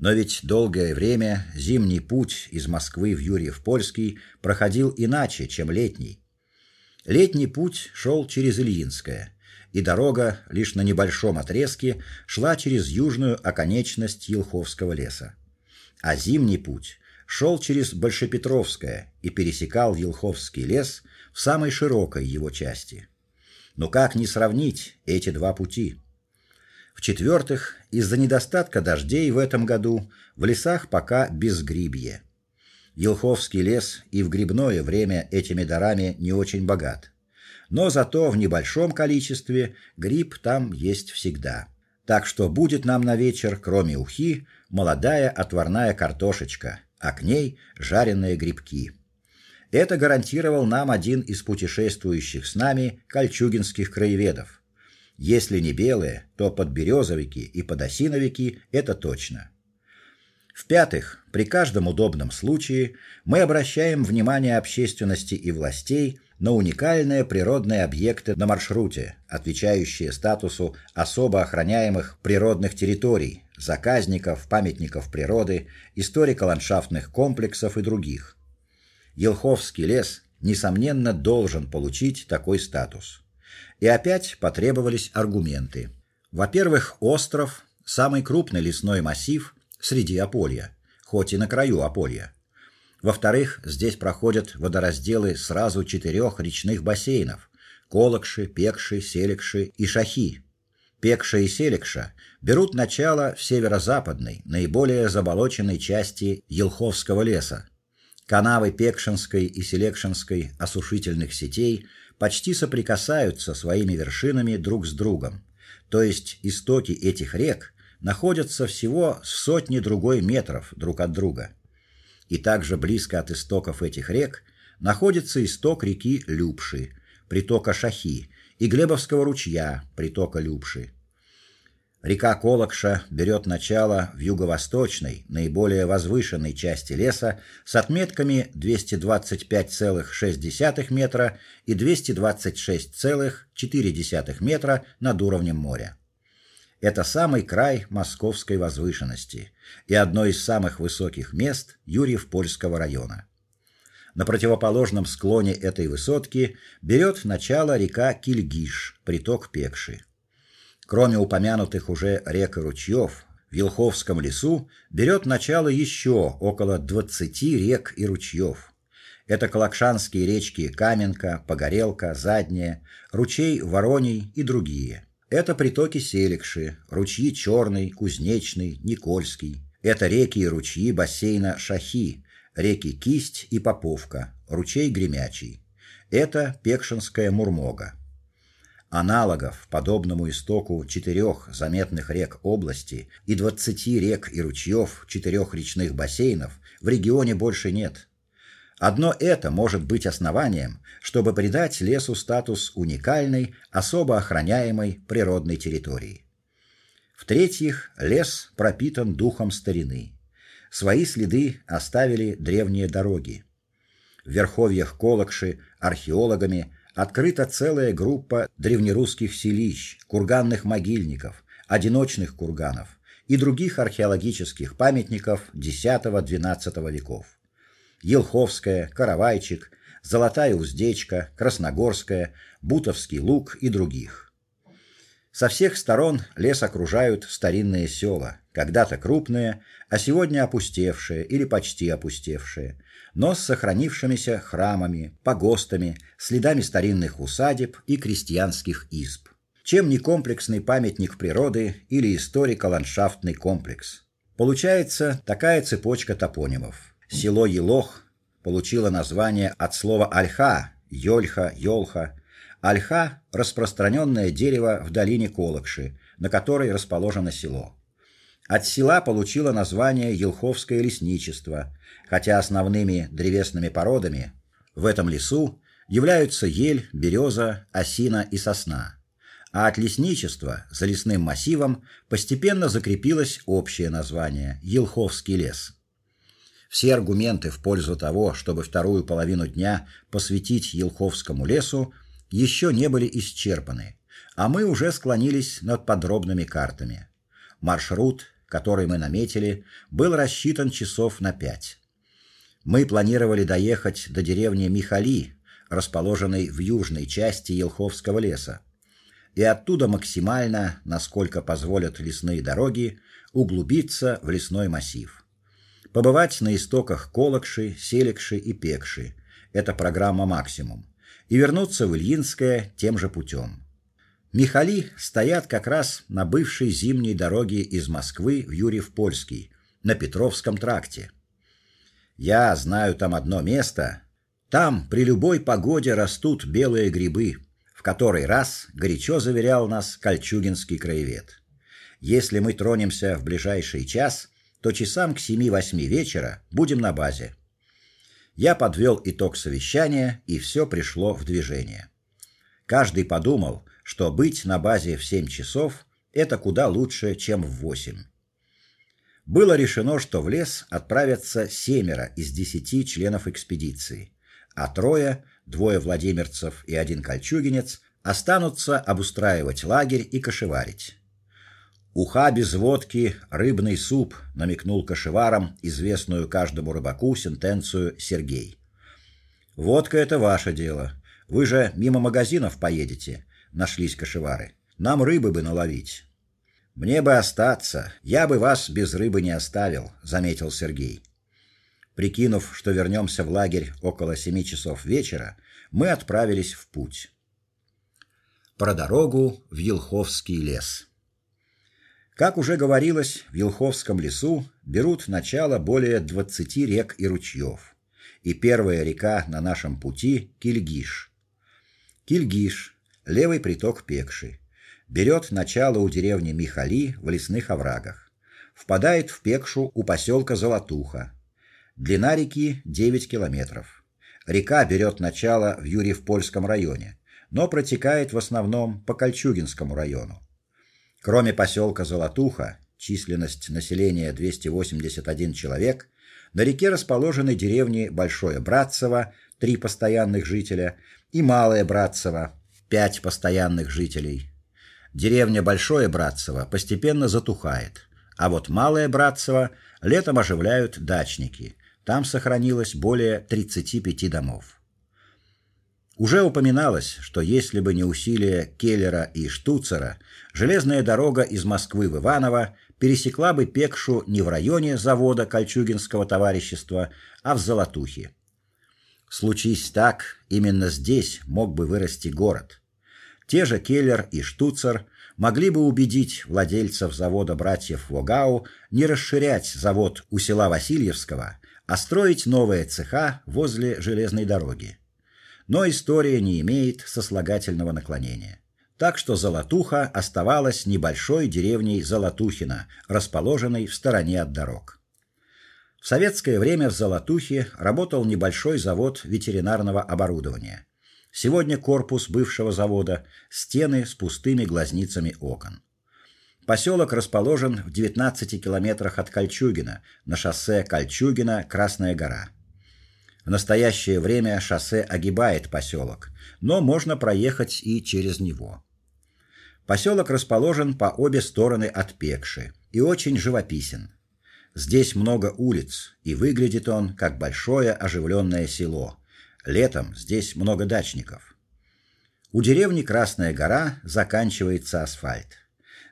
A: Но ведь долгое время зимний путь из Москвы в Юрьев-Польский проходил иначе, чем летний. Летний путь шел через Ильинское, и дорога лишь на небольшом отрезке шла через южную оконечность Елховского леса. А зимний путь шел через Большепетровское и пересекал Елховский лес в самой широкой его части. Но как не сравнить эти два пути? В-четвертых, из-за недостатка дождей в этом году в лесах пока безгрибье. Елховский лес и в грибное время этими дарами не очень богат. Но зато в небольшом количестве гриб там есть всегда. Так что будет нам на вечер, кроме ухи, молодая отварная картошечка, а к ней жареные грибки. Это гарантировал нам один из путешествующих с нами кольчугинских краеведов. Если не белые, то подберезовики и подосиновики это точно. В-пятых, при каждом удобном случае мы обращаем внимание общественности и властей на уникальные природные объекты на маршруте, отвечающие статусу особо охраняемых природных территорий, заказников, памятников природы, историко-ландшафтных комплексов и других. Елховский лес несомненно должен получить такой статус. И опять потребовались аргументы. Во-первых, остров самый крупный лесной массив среди Аполья, хоть и на краю Аполья. Во-вторых, здесь проходят водоразделы сразу четырех речных бассейнов: Колокши, Пекши, Селикши и Шахи. Пекша и Селикша берут начало в северо-западной, наиболее заболоченной части Елховского леса, Канавы Пекшинской и Селекшинской осушительных сетей почти соприкасаются своими вершинами друг с другом. То есть истоки этих рек находятся всего в сотне другой метров друг от друга. И также близко от истоков этих рек находится исток реки Любши, притока Шахи, и Глебовского ручья, притока Любши. Река Колокша берет начало в юго-восточной, наиболее возвышенной части леса с отметками 225,6 метра и 226,4 метра над уровнем моря. Это самый край московской возвышенности и одно из самых высоких мест Юрьев-Польского района. На противоположном склоне этой высотки берет начало река Кильгиш, приток Пекши. Кроме упомянутых уже рек и ручьев, в Елховском лесу берет начало еще около 20 рек и ручьев. Это Калакшанские речки Каменка, Погорелка, Задняя, ручей Вороний и другие. Это притоки Селикши, ручьи Черный, Кузнечный, Никольский. Это реки и ручьи бассейна Шахи, реки Кисть и Поповка, ручей Гремячий. Это Пекшинская Мурмога. Аналогов подобному истоку четырех заметных рек области и 20 рек и ручьев, четырех речных бассейнов в регионе больше нет. Одно это может быть основанием, чтобы придать лесу статус уникальной, особо охраняемой природной территории. В-третьих, лес пропитан духом старины. Свои следы оставили древние дороги. В верховьях Колокши археологами открыта целая группа древнерусских селищ, курганных могильников, одиночных курганов и других археологических памятников X-XII веков. Елховская, Каравайчик, Золотая уздечка, Красногорская, Бутовский луг и других. Со всех сторон лес окружают старинные села, когда-то крупные, а сегодня опустевшие или почти опустевшие, но с сохранившимися храмами, погостами, следами старинных усадеб и крестьянских изб. Чем не комплексный памятник природы или историко-ландшафтный комплекс? Получается такая цепочка топонимов. Село Елох получило название от слова альха, ёльха, ёлха. Альха распространенное дерево в долине Колокши, на которой расположено село. От села получило название Елховское лесничество, хотя основными древесными породами в этом лесу являются ель, береза, осина и сосна. А от лесничества за лесным массивом постепенно закрепилось общее название Елховский лес. Все аргументы в пользу того, чтобы вторую половину дня посвятить Елховскому лесу, еще не были исчерпаны, а мы уже склонились над подробными картами. Маршрут который мы наметили, был рассчитан часов на пять. Мы планировали доехать до деревни Михали, расположенной в южной части Елховского леса, и оттуда максимально, насколько позволят лесные дороги, углубиться в лесной массив. Побывать на истоках Колокши, Селекши и Пекши это программа максимум. И вернуться в Ильинское тем же путем. Михали стоят как раз на бывшей зимней дороге из Москвы в Юрьев-Польский, на Петровском тракте. Я знаю там одно место. Там при любой погоде растут белые грибы, в который раз горячо заверял нас Кольчугинский краевед. Если мы тронемся в ближайший час, то часам к 7-8 вечера будем на базе. Я подвел итог совещания, и все пришло в движение. Каждый подумал, что быть на базе в 7 часов это куда лучше, чем в 8. Было решено, что в лес отправятся семеро из десяти членов экспедиции, а трое, двое владимирцев и один кольчугинец, останутся обустраивать лагерь и кошеварить. Уха без водки, рыбный суп, намекнул кошеварам известную каждому рыбаку сентенцию Сергей. Водка это ваше дело. Вы же мимо магазинов поедете нашлись кошевары. Нам рыбы бы наловить. Мне бы остаться, я бы вас без рыбы не оставил, заметил Сергей. Прикинув, что вернемся в лагерь около семи часов вечера, мы отправились в путь. Про дорогу в Елховский лес. Как уже говорилось, в Елховском лесу берут начало более 20 рек и ручьев. И первая река на нашем пути Кильгиш. Кильгиш левый приток Пекши. Берет начало у деревни Михали в лесных оврагах. Впадает в Пекшу у поселка Золотуха. Длина реки 9 километров. Река берет начало в Юрьев-Польском районе, но протекает в основном по Кольчугинскому району. Кроме поселка Золотуха, численность населения 281 человек, на реке расположены деревни Большое Братцево, три постоянных жителя, и Малое Братцево, пять постоянных жителей. Деревня Большое Братцево постепенно затухает, а вот Малое Братцево летом оживляют дачники. Там сохранилось более 35 домов. Уже упоминалось, что если бы не усилия Келлера и Штуцера, железная дорога из Москвы в Иваново пересекла бы Пекшу не в районе завода Кольчугинского товарищества, а в Золотухе. Случись так, именно здесь мог бы вырасти город. Те же Келлер и Штуцер могли бы убедить владельцев завода братьев Вогау не расширять завод у села Васильевского, а строить новые цеха возле железной дороги. Но история не имеет сослагательного наклонения. Так что Золотуха оставалась небольшой деревней Золотухино, расположенной в стороне от дорог. В советское время в Золотухе работал небольшой завод ветеринарного оборудования. Сегодня корпус бывшего завода, стены с пустыми глазницами окон. Поселок расположен в 19 километрах от Кольчугина, на шоссе Кольчугино-Красная гора. В настоящее время шоссе огибает поселок, но можно проехать и через него. Поселок расположен по обе стороны от Пекши и очень живописен. Здесь много улиц, и выглядит он как большое оживленное село. Летом здесь много дачников. У деревни Красная гора заканчивается асфальт.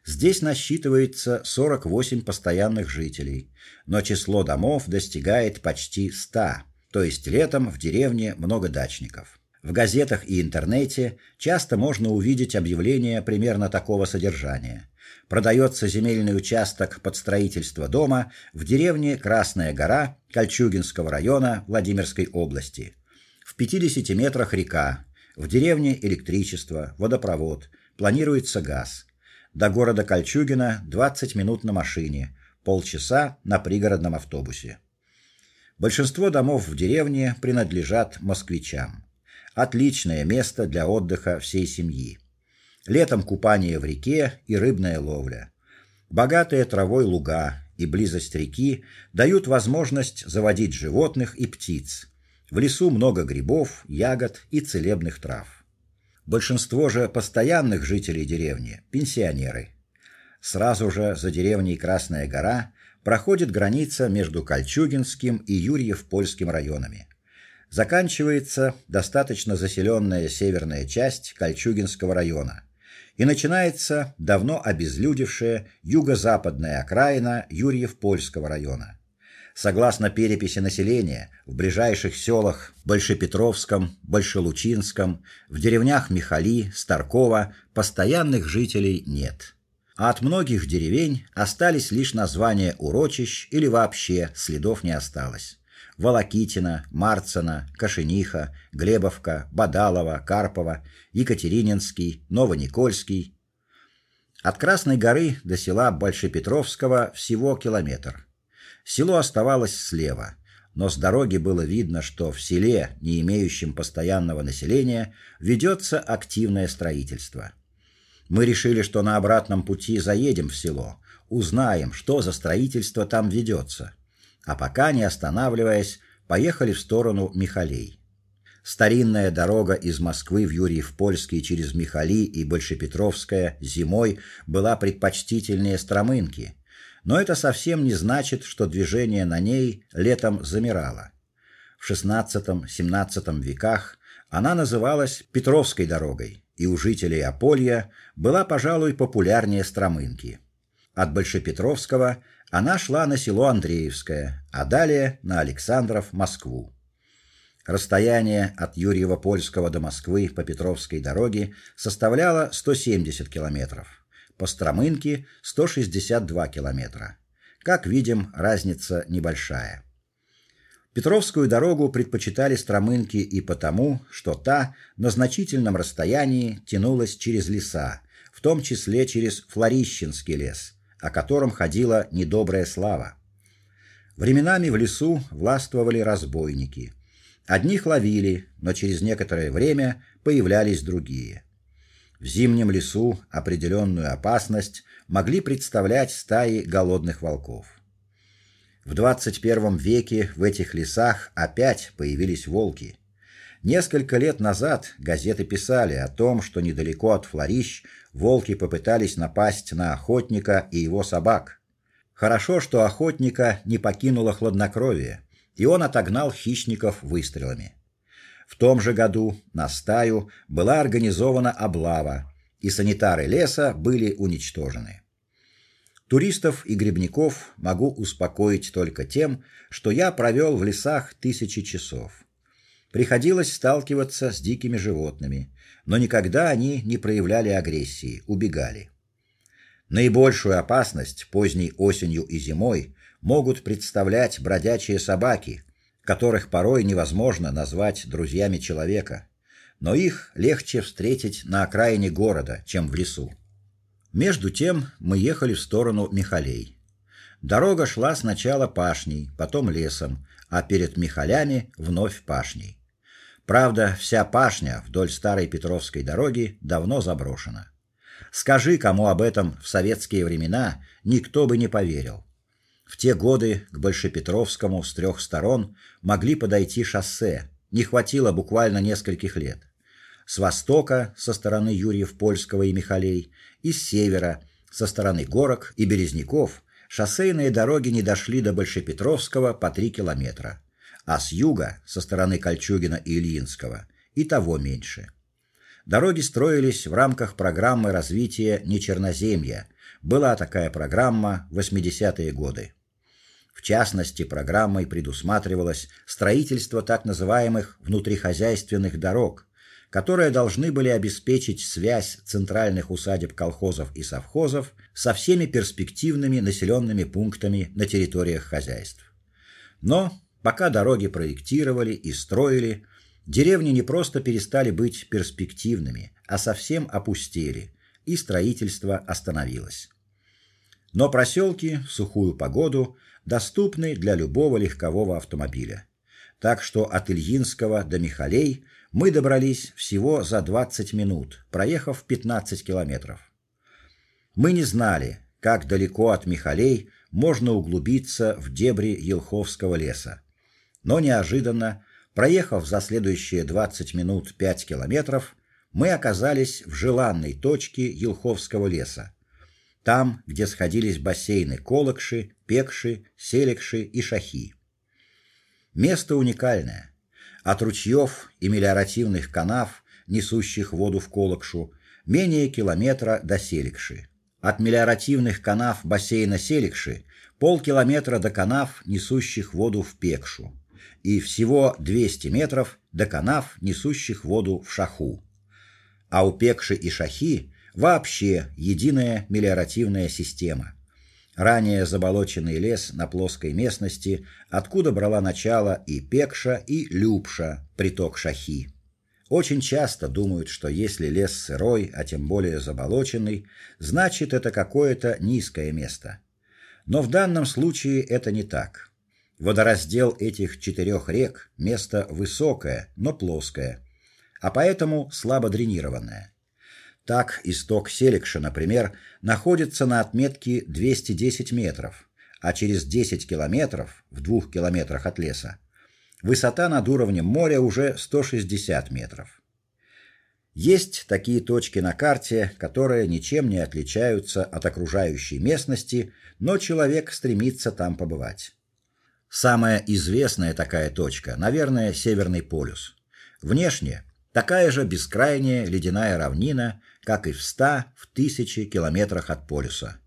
A: Здесь насчитывается 48 постоянных жителей, но число домов достигает почти 100, то есть летом в деревне много дачников. В газетах и интернете часто можно увидеть объявления примерно такого содержания: продается земельный участок под строительство дома в деревне Красная гора Кольчугинского района Владимирской области. В 50 метрах река, в деревне электричество, водопровод, планируется газ. До города Кольчугино 20 минут на машине, полчаса на пригородном автобусе. Большинство домов в деревне принадлежат москвичам. Отличное место для отдыха всей семьи. Летом купание в реке и рыбная ловля. Богатые травой луга и близость реки дают возможность заводить животных и птиц. В лесу много грибов, ягод и целебных трав. Большинство же постоянных жителей деревни пенсионеры. Сразу же за деревней Красная гора проходит граница между Кольчугинским и Юрьев-Польским районами заканчивается достаточно заселенная северная часть Кольчугинского района и начинается давно обезлюдевшая юго-западная окраина Юрьев-Польского района. Согласно переписи населения, в ближайших селах Большепетровском, Большелучинском, в деревнях Михали, Старкова постоянных жителей нет. А от многих деревень остались лишь названия урочищ или вообще следов не осталось. Волокитина, Марцина, Кашениха, Глебовка, Бадалова, Карпова, Екатерининский, Новоникольский. От Красной горы до села Большепетровского всего километр. Село оставалось слева, но с дороги было видно, что в селе, не имеющем постоянного населения, ведется активное строительство. Мы решили, что на обратном пути заедем в село, узнаем, что за строительство там ведется а пока не останавливаясь, поехали в сторону Михалей. Старинная дорога из Москвы в Юрьев-Польский через Михали и Большепетровское зимой была предпочтительнее Стромынки, но это совсем не значит, что движение на ней летом замирало. В XVI-XVII веках она называлась Петровской дорогой, и у жителей Аполья была, пожалуй, популярнее Стромынки. От Большепетровского она шла на село Андреевское, а далее на Александров, Москву. Расстояние от Юрьево-Польского до Москвы по Петровской дороге составляло 170 километров, по Стромынке 162 километра. Как видим, разница небольшая. Петровскую дорогу предпочитали Стромынки и потому, что та на значительном расстоянии тянулась через леса, в том числе через Флорищенский лес, о котором ходила недобрая слава. Временами в лесу властвовали разбойники. Одних ловили, но через некоторое время появлялись другие. В зимнем лесу определенную опасность могли представлять стаи голодных волков. В 21 веке в этих лесах опять появились волки. Несколько лет назад газеты писали о том, что недалеко от Флорищ волки попытались напасть на охотника и его собак. Хорошо, что охотника не покинуло хладнокровие, и он отогнал хищников выстрелами. В том же году на стаю была организована облава, и санитары леса были уничтожены. Туристов и грибников могу успокоить только тем, что я провел в лесах тысячи часов. Приходилось сталкиваться с дикими животными, но никогда они не проявляли агрессии, убегали. Наибольшую опасность поздней осенью и зимой могут представлять бродячие собаки, которых порой невозможно назвать друзьями человека, но их легче встретить на окраине города, чем в лесу. Между тем мы ехали в сторону Михалей. Дорога шла сначала пашней, потом лесом, а перед Михалями вновь пашней. Правда, вся пашня вдоль старой Петровской дороги давно заброшена. Скажи кому об этом в советские времена, никто бы не поверил. В те годы к Большепетровскому с трех сторон могли подойти шоссе. Не хватило буквально нескольких лет. С востока, со стороны Юрьев-Польского и Михалей, и с севера, со стороны Горок и Березняков, шоссейные дороги не дошли до Большепетровского по три километра а с юга, со стороны Кольчугина и Ильинского, и того меньше. Дороги строились в рамках программы развития Нечерноземья, Была такая программа в 80-е годы. В частности, программой предусматривалось строительство так называемых внутрихозяйственных дорог, которые должны были обеспечить связь центральных усадеб колхозов и совхозов со всеми перспективными населенными пунктами на территориях хозяйств. Но пока дороги проектировали и строили, деревни не просто перестали быть перспективными, а совсем опустели, и строительство остановилось. Но проселки в сухую погоду доступны для любого легкового автомобиля. Так что от Ильинского до Михалей мы добрались всего за 20 минут, проехав 15 километров. Мы не знали, как далеко от Михалей можно углубиться в дебри Елховского леса. Но неожиданно, проехав за следующие 20 минут 5 километров, мы оказались в желанной точке Елховского леса. Там, где сходились бассейны Колокши, Пекши, Селекши и Шахи. Место уникальное. От ручьев и мелиоративных канав, несущих воду в Колокшу, менее километра до Селекши. От мелиоративных канав бассейна Селекши полкилометра до канав, несущих воду в Пекшу, и всего 200 метров до канав, несущих воду в Шаху. А у Пекши и Шахи вообще единая мелиоративная система. Ранее заболоченный лес на плоской местности, откуда брала начало и Пекша, и Любша, приток Шахи. Очень часто думают, что если лес сырой, а тем более заболоченный, значит это какое-то низкое место. Но в данном случае это не так. Водораздел этих четырех рек место высокое, но плоское, а поэтому слабо дренированное. Так исток Селикша, например, находится на отметке 210 метров, а через 10 километров, в двух километрах от леса, высота над уровнем моря уже 160 метров. Есть такие точки на карте, которые ничем не отличаются от окружающей местности, но человек стремится там побывать. Самая известная такая точка, наверное, Северный полюс. Внешне такая же бескрайняя ледяная равнина, как и в ста, в тысячи километрах от полюса.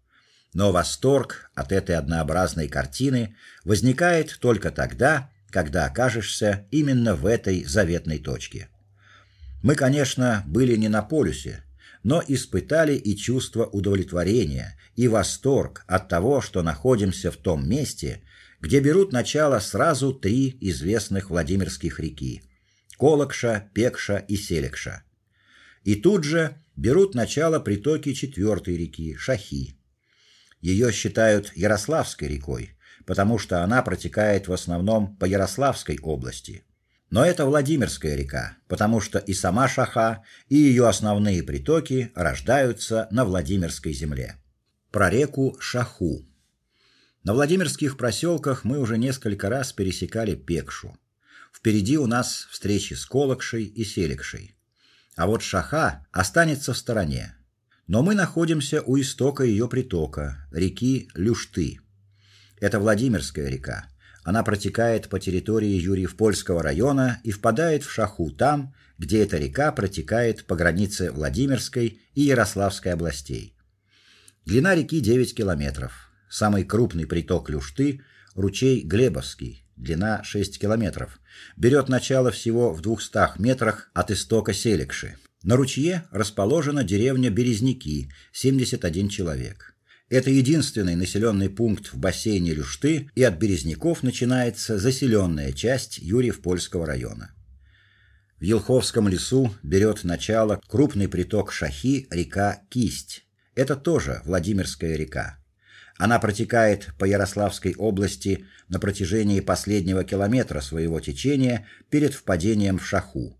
A: Но восторг от этой однообразной картины возникает только тогда, когда окажешься именно в этой заветной точке. Мы, конечно, были не на полюсе, но испытали и чувство удовлетворения, и восторг от того, что находимся в том месте, где берут начало сразу три известных Владимирских реки: Колокша, Пекша и Селекша. И тут же берут начало притоки четвертой реки Шахи. Ее считают Ярославской рекой, потому что она протекает в основном по Ярославской области. Но это Владимирская река, потому что и сама Шаха, и ее основные притоки рождаются на Владимирской земле. Про реку Шаху. На Владимирских проселках мы уже несколько раз пересекали Пекшу. Впереди у нас встречи с Колокшей и Селикшей. А вот Шаха останется в стороне. Но мы находимся у истока ее притока, реки Люшты. Это Владимирская река. Она протекает по территории Юрьев-Польского района и впадает в Шаху там, где эта река протекает по границе Владимирской и Ярославской областей. Длина реки 9 километров. Самый крупный приток Люшты ручей Глебовский, длина 6 километров, берет начало всего в 200 метрах от истока Селикши. На ручье расположена деревня Березники, 71 человек. Это единственный населенный пункт в бассейне Люшты, и от Березняков начинается заселенная часть Юрьев-Польского района. В Елховском лесу берет начало крупный приток Шахи, река Кисть. Это тоже Владимирская река. Она протекает по Ярославской области на протяжении последнего километра своего течения перед впадением в Шаху.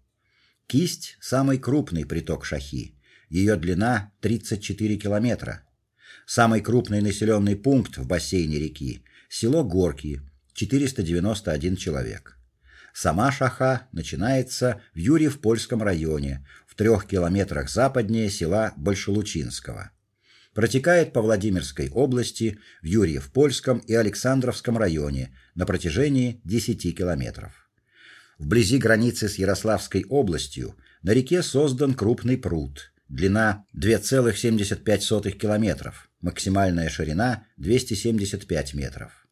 A: Кисть самый крупный приток Шахи. Ее длина 34 километра. Самый крупный населенный пункт в бассейне реки село Горки, 491 человек. Сама Шаха начинается в Юрьев-Польском районе, в трех километрах западнее села Большелучинского протекает по Владимирской области, в Юрьев-Польском и Александровском районе на протяжении 10 километров. Вблизи границы с Ярославской областью на реке создан крупный пруд. Длина 2,75 километров. максимальная ширина 275 метров.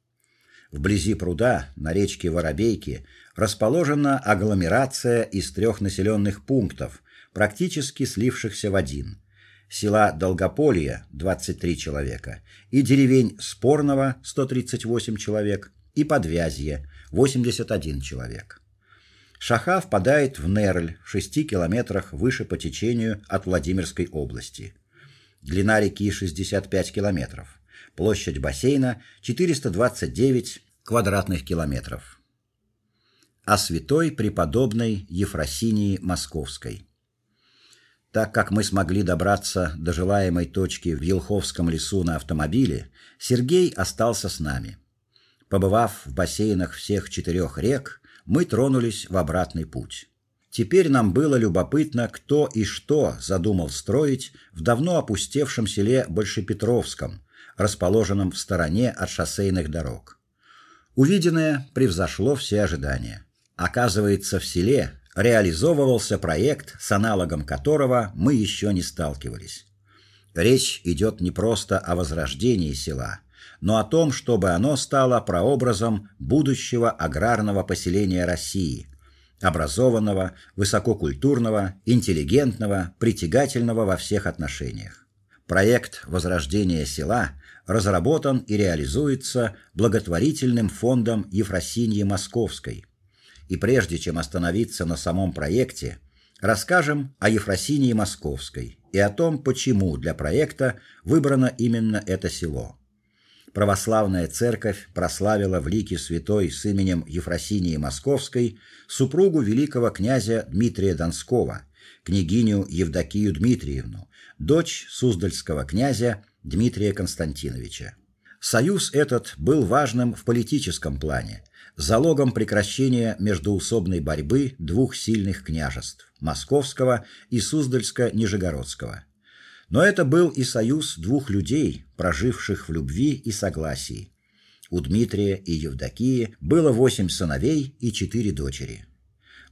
A: Вблизи пруда на речке Воробейки расположена агломерация из трех населенных пунктов, практически слившихся в один. Села Долгополье 23 человека и деревень Спорного 138 человек и Подвязье 81 человек. Шаха впадает в Нерль в 6 километрах выше по течению от Владимирской области. Длина реки 65 километров. Площадь бассейна 429 квадратных километров. О святой преподобной Ефросинии Московской. Так как мы смогли добраться до желаемой точки в Елховском лесу на автомобиле, Сергей остался с нами. Побывав в бассейнах всех четырех рек, мы тронулись в обратный путь. Теперь нам было любопытно, кто и что задумал строить в давно опустевшем селе Большепетровском, расположенном в стороне от шоссейных дорог. Увиденное превзошло все ожидания. Оказывается, в селе реализовывался проект, с аналогом которого мы еще не сталкивались. Речь идет не просто о возрождении села, но о том, чтобы оно стало прообразом будущего аграрного поселения России, образованного, высококультурного, интеллигентного, притягательного во всех отношениях. Проект возрождения села разработан и реализуется благотворительным фондом Ефросиньи Московской. И прежде чем остановиться на самом проекте, расскажем о Ефросинии Московской и о том, почему для проекта выбрано именно это село. Православная церковь прославила в лике святой с именем Ефросинии Московской супругу великого князя Дмитрия Донского, княгиню Евдокию Дмитриевну, дочь Суздальского князя Дмитрия Константиновича. Союз этот был важным в политическом плане, залогом прекращения междоусобной борьбы двух сильных княжеств Московского и Суздальско-Нижегородского. Но это был и союз двух людей, проживших в любви и согласии. У Дмитрия и Евдокии было восемь сыновей и четыре дочери.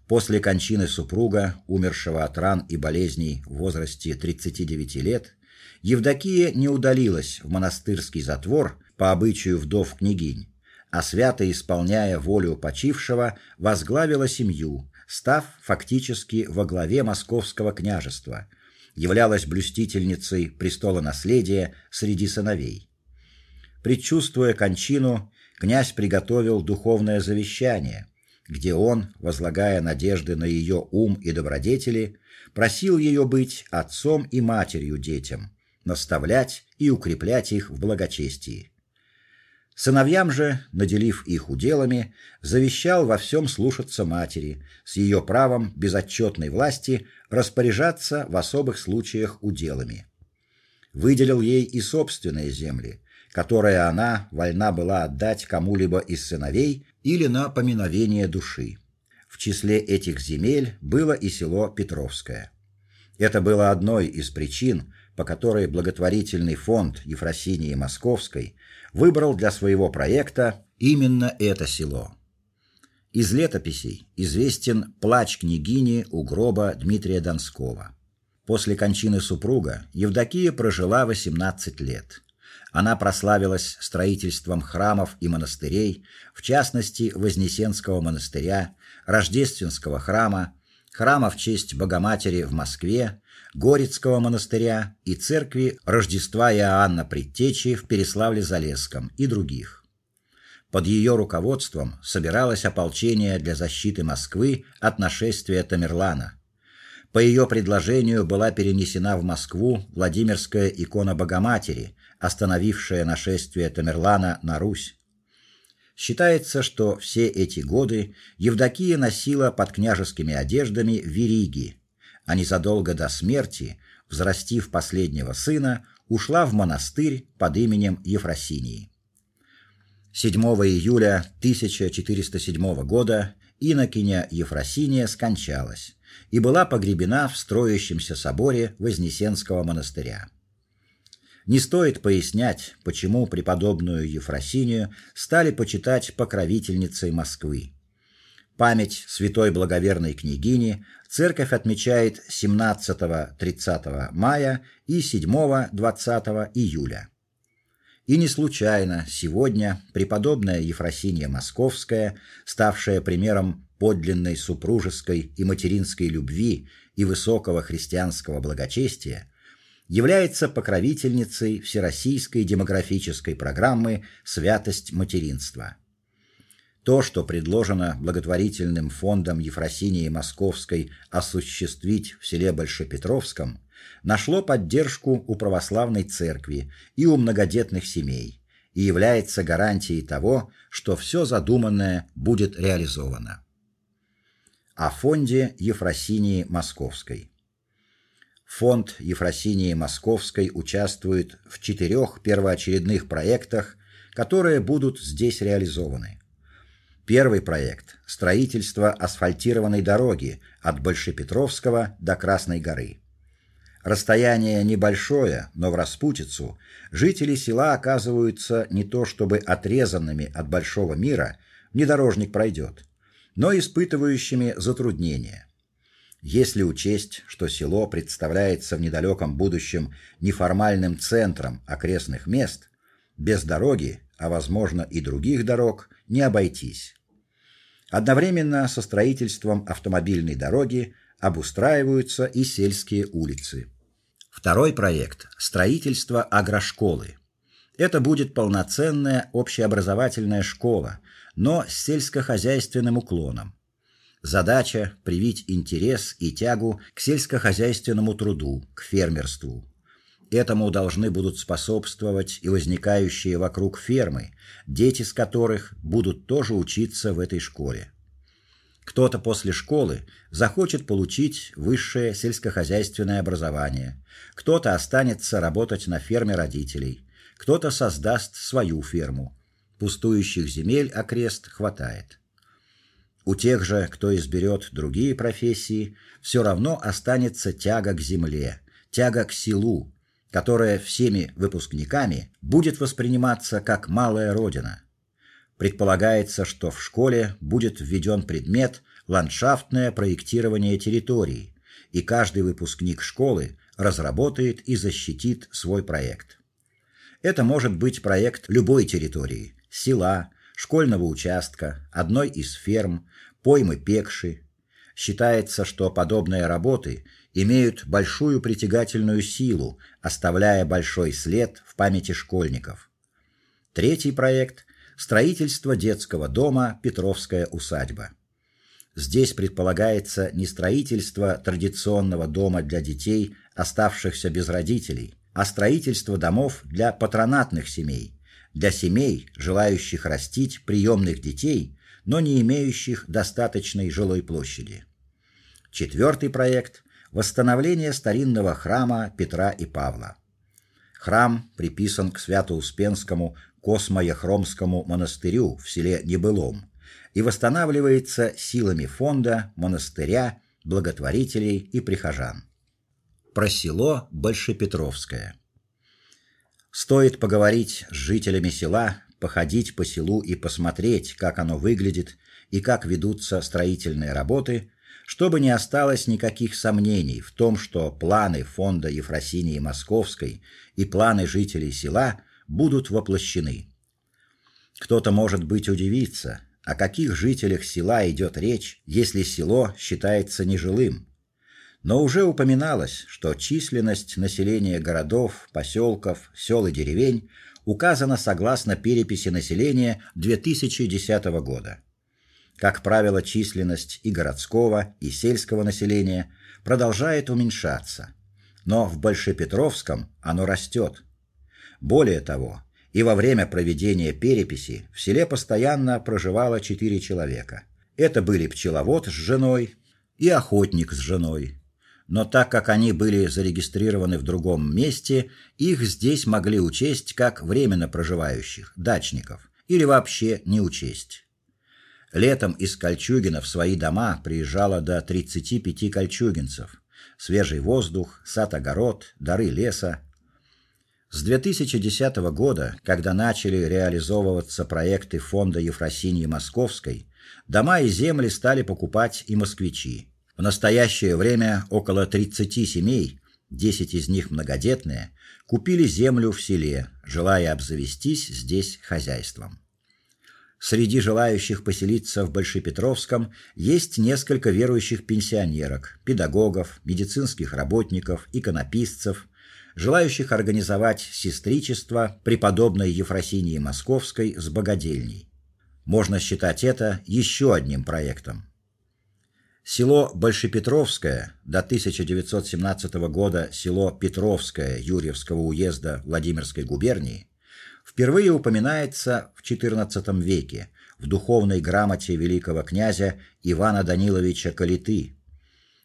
A: После кончины супруга, умершего от ран и болезней в возрасте 39 лет, Евдокия не удалилась в монастырский затвор по обычаю вдов княгинь, а свято исполняя волю почившего, возглавила семью, став фактически во главе московского княжества – являлась блюстительницей престола наследия среди сыновей. Предчувствуя кончину, князь приготовил духовное завещание, где он, возлагая надежды на ее ум и добродетели, просил ее быть отцом и матерью детям, наставлять и укреплять их в благочестии. Сыновьям же, наделив их уделами, завещал во всем слушаться матери, с ее правом безотчетной власти распоряжаться в особых случаях уделами. Выделил ей и собственные земли, которые она вольна была отдать кому-либо из сыновей или на поминовение души. В числе этих земель было и село Петровское. Это было одной из причин, по которой благотворительный фонд Ефросинии Московской выбрал для своего проекта именно это село. Из летописей известен плач княгини у гроба Дмитрия Донского. После кончины супруга Евдокия прожила 18 лет. Она прославилась строительством храмов и монастырей, в частности Вознесенского монастыря, Рождественского храма, храма в честь Богоматери в Москве, Горецкого монастыря и церкви Рождества Иоанна Предтечи в Переславле-Залесском и других. Под ее руководством собиралось ополчение для защиты Москвы от нашествия Тамерлана. По ее предложению была перенесена в Москву Владимирская икона Богоматери, остановившая нашествие Тамерлана на Русь. Считается, что все эти годы Евдокия носила под княжескими одеждами вериги, а незадолго до смерти, взрастив последнего сына, ушла в монастырь под именем Ефросинии. 7 июля 1407 года инокиня Ефросиния скончалась и была погребена в строящемся соборе Вознесенского монастыря. Не стоит пояснять, почему преподобную Ефросинию стали почитать покровительницей Москвы. Память святой благоверной княгини церковь отмечает 17-30 мая и 7-20 июля. И не случайно сегодня преподобная Ефросинья Московская, ставшая примером подлинной супружеской и материнской любви и высокого христианского благочестия, является покровительницей всероссийской демографической программы Святость материнства. То, что предложено благотворительным фондом Ефросинии Московской осуществить в селе Большепетровском, нашло поддержку у православной церкви и у многодетных семей и является гарантией того, что все задуманное будет реализовано. О фонде Ефросинии Московской. Фонд Ефросинии Московской участвует в четырех первоочередных проектах, которые будут здесь реализованы. Первый проект строительство асфальтированной дороги от Большепетровского до Красной горы. Расстояние небольшое, но в распутицу жители села оказываются не то чтобы отрезанными от большого мира, внедорожник пройдет, но испытывающими затруднения. Если учесть, что село представляется в недалеком будущем неформальным центром окрестных мест, без дороги, а возможно и других дорог, не обойтись. Одновременно со строительством автомобильной дороги обустраиваются и сельские улицы. Второй проект строительство агрошколы. Это будет полноценная общеобразовательная школа, но с сельскохозяйственным уклоном. Задача привить интерес и тягу к сельскохозяйственному труду, к фермерству. Этому должны будут способствовать и возникающие вокруг фермы, дети с которых будут тоже учиться в этой школе. Кто-то после школы захочет получить высшее сельскохозяйственное образование, кто-то останется работать на ферме родителей, кто-то создаст свою ферму. Пустующих земель окрест хватает. У тех же, кто изберет другие профессии, все равно останется тяга к земле, тяга к селу, которая всеми выпускниками будет восприниматься как малая родина. Предполагается, что в школе будет введен предмет ландшафтное проектирование территории, и каждый выпускник школы разработает и защитит свой проект. Это может быть проект любой территории: села, школьного участка, одной из ферм, поймы Пекши. Считается, что подобные работы имеют большую притягательную силу, оставляя большой след в памяти школьников. Третий проект строительство детского дома Петровская усадьба. Здесь предполагается не строительство традиционного дома для детей, оставшихся без родителей, а строительство домов для патронатных семей, для семей, желающих растить приемных детей, но не имеющих достаточной жилой площади. Четвертый проект восстановление старинного храма Петра и Павла. Храм приписан к Свято-Успенскому Космо-Яхромскому монастырю в селе Небылом и восстанавливается силами фонда, монастыря, благотворителей и прихожан. Про село Большепетровское. Стоит поговорить с жителями села, походить по селу и посмотреть, как оно выглядит и как ведутся строительные работы, чтобы не осталось никаких сомнений в том, что планы фонда Ефросинии Московской и планы жителей села будут воплощены. Кто-то может быть удивиться, о каких жителях села идет речь, если село считается нежилым. Но уже упоминалось, что численность населения городов, поселков, сел и деревень указана согласно переписи населения 2010 года. Как правило, численность и городского, и сельского населения продолжает уменьшаться, но в Большепетровском оно растет. Более того, и во время проведения переписи в селе постоянно проживало четыре человека. Это были пчеловод с женой и охотник с женой. Но так как они были зарегистрированы в другом месте, их здесь могли учесть как временно проживающих, дачников, или вообще не учесть. Летом из Кольчугина в свои дома приезжало до 35 кольчугинцев. Свежий воздух, сад-огород, дары леса. С 2010 года, когда начали реализовываться проекты фонда Ефросиньи Московской, дома и земли стали покупать и москвичи. В настоящее время около 30 семей десять из них многодетные, купили землю в селе, желая обзавестись здесь хозяйством. Среди желающих поселиться в Большепетровском есть несколько верующих пенсионерок, педагогов, медицинских работников, иконописцев, желающих организовать сестричество преподобной Ефросинии Московской с богадельней. Можно считать это еще одним проектом. Село Большепетровское, до 1917 года село Петровское Юрьевского уезда Владимирской губернии, впервые упоминается в XIV веке в духовной грамоте великого князя Ивана Даниловича Калиты.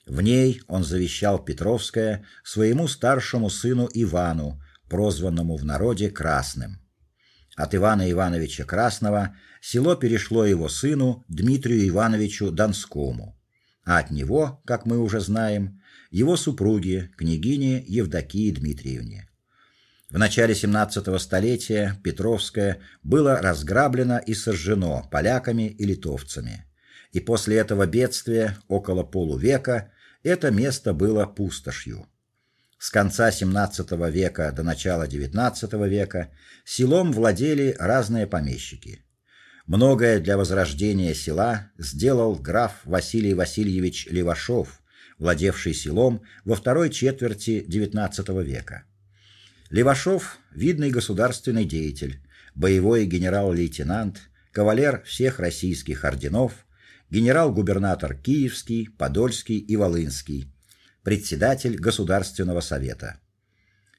A: В ней он завещал Петровское своему старшему сыну Ивану, прозванному в народе Красным. От Ивана Ивановича Красного село перешло его сыну Дмитрию Ивановичу Донскому, а от него, как мы уже знаем, его супруге, княгине Евдокии Дмитриевне. В начале 17 столетия Петровское было разграблено и сожжено поляками и литовцами. И после этого бедствия около полувека это место было пустошью. С конца 17 века до начала 19 века селом владели разные помещики. Многое для возрождения села сделал граф Василий Васильевич Левашов, владевший селом во второй четверти XIX века. Левашов видный государственный деятель, боевой генерал-лейтенант, кавалер всех российских орденов, генерал-губернатор Киевский, Подольский и Волынский, председатель Государственного совета.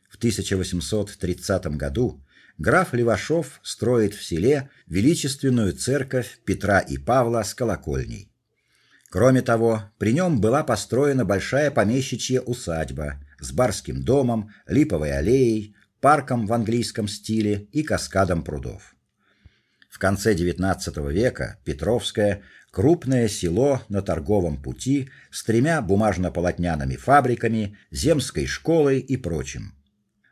A: В 1830 году граф Левашов строит в селе величественную церковь Петра и Павла с колокольней. Кроме того, при нем была построена большая помещичья усадьба, с барским домом, липовой аллеей, парком в английском стиле и каскадом прудов. В конце XIX века Петровское крупное село на торговом пути с тремя бумажно-полотняными фабриками, земской школой и прочим.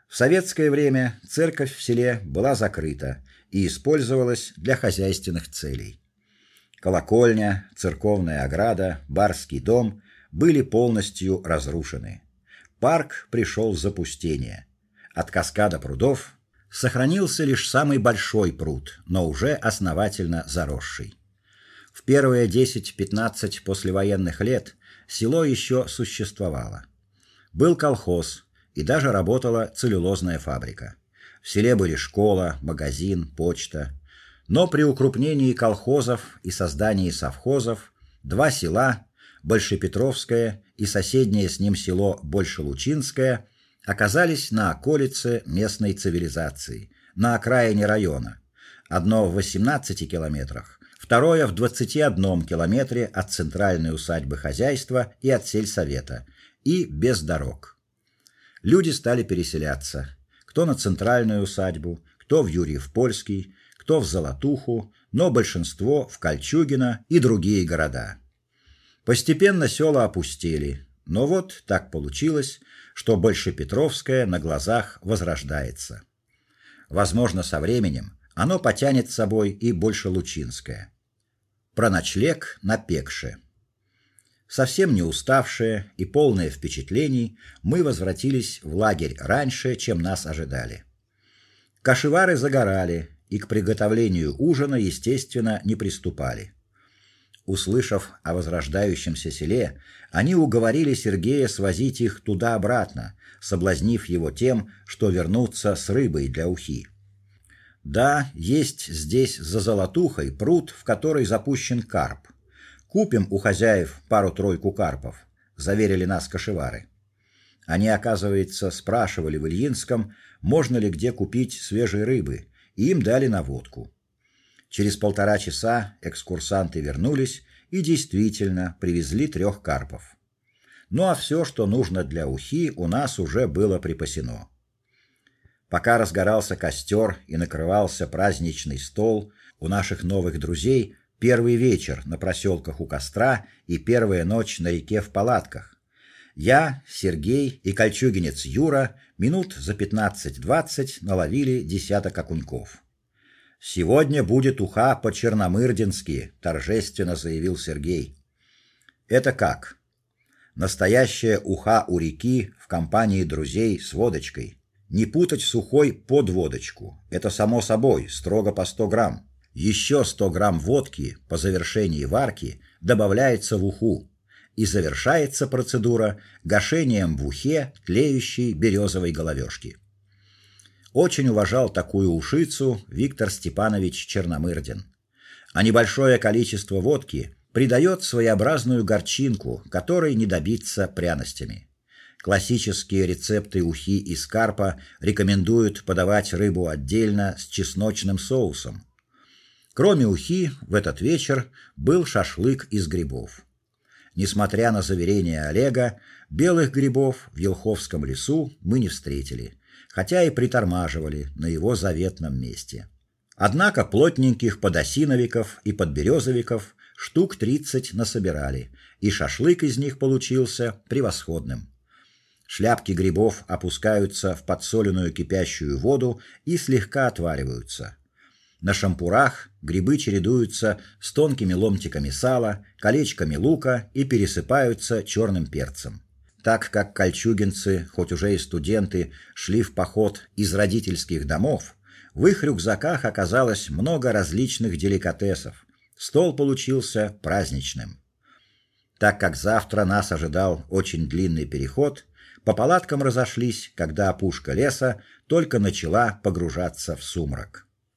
A: В советское время церковь в селе была закрыта и использовалась для хозяйственных целей. Колокольня, церковная ограда, барский дом были полностью разрушены парк пришел в запустение. От каскада прудов сохранился лишь самый большой пруд, но уже основательно заросший. В первые 10-15 послевоенных лет село еще существовало. Был колхоз и даже работала целлюлозная фабрика. В селе были школа, магазин, почта. Но при укрупнении колхозов и создании совхозов два села Большепетровское и соседнее с ним село Большелучинское оказались на околице местной цивилизации, на окраине района. Одно в 18 километрах, второе в 21 километре от центральной усадьбы хозяйства и от сельсовета, и без дорог. Люди стали переселяться, кто на центральную усадьбу, кто в Юрьев-Польский, кто в Золотуху, но большинство в Кольчугино и другие города. Постепенно села опустели, но вот так получилось, что Большепетровское на глазах возрождается. Возможно, со временем оно потянет с собой и Большелучинское. Про ночлег на Пекше. Совсем не уставшие и полные впечатлений, мы возвратились в лагерь раньше, чем нас ожидали. Кашевары загорали и к приготовлению ужина, естественно, не приступали. Услышав о возрождающемся селе, они уговорили Сергея свозить их туда-обратно, соблазнив его тем, что вернутся с рыбой для ухи. Да, есть здесь за Золотухой пруд, в который запущен карп. Купим у хозяев пару-тройку карпов, заверили нас кошевары. Они, оказывается, спрашивали в Ильинском, можно ли где купить свежей рыбы, и им дали наводку. Через полтора часа экскурсанты вернулись и действительно привезли трех карпов. Ну а все, что нужно для ухи, у нас уже было припасено. Пока разгорался костер и накрывался праздничный стол, у наших новых друзей первый вечер на проселках у костра и первая ночь на реке в палатках. Я, Сергей и кольчугинец Юра минут за 15-20 наловили десяток окуньков. Сегодня будет уха по-черномырдински, торжественно заявил Сергей. Это как? Настоящая уха у реки в компании друзей с водочкой. Не путать сухой под водочку. Это само собой, строго по 100 грамм. Еще 100 грамм водки по завершении варки добавляется в уху, и завершается процедура гашением в ухе тлеющей березовой головешки. Очень уважал такую ушицу Виктор Степанович Черномырдин. А небольшое количество водки придает своеобразную горчинку, которой не добиться пряностями. Классические рецепты ухи из карпа рекомендуют подавать рыбу отдельно с чесночным соусом. Кроме ухи, в этот вечер был шашлык из грибов. Несмотря на заверения Олега, белых грибов в Елховском лесу мы не встретили, хотя и притормаживали на его заветном месте. Однако плотненьких подосиновиков и подберезовиков штук 30 насобирали, и шашлык из них получился превосходным. Шляпки грибов опускаются в подсоленную кипящую воду и слегка отвариваются. На шампурах грибы чередуются с тонкими ломтиками сала, колечками лука и пересыпаются черным перцем. Так как кольчугинцы, хоть уже и студенты, шли в поход из родительских домов, в их рюкзаках оказалось много различных деликатесов. Стол получился праздничным. Так как завтра нас ожидал очень длинный переход, по палаткам разошлись, когда опушка леса только начала погружаться в сумрак.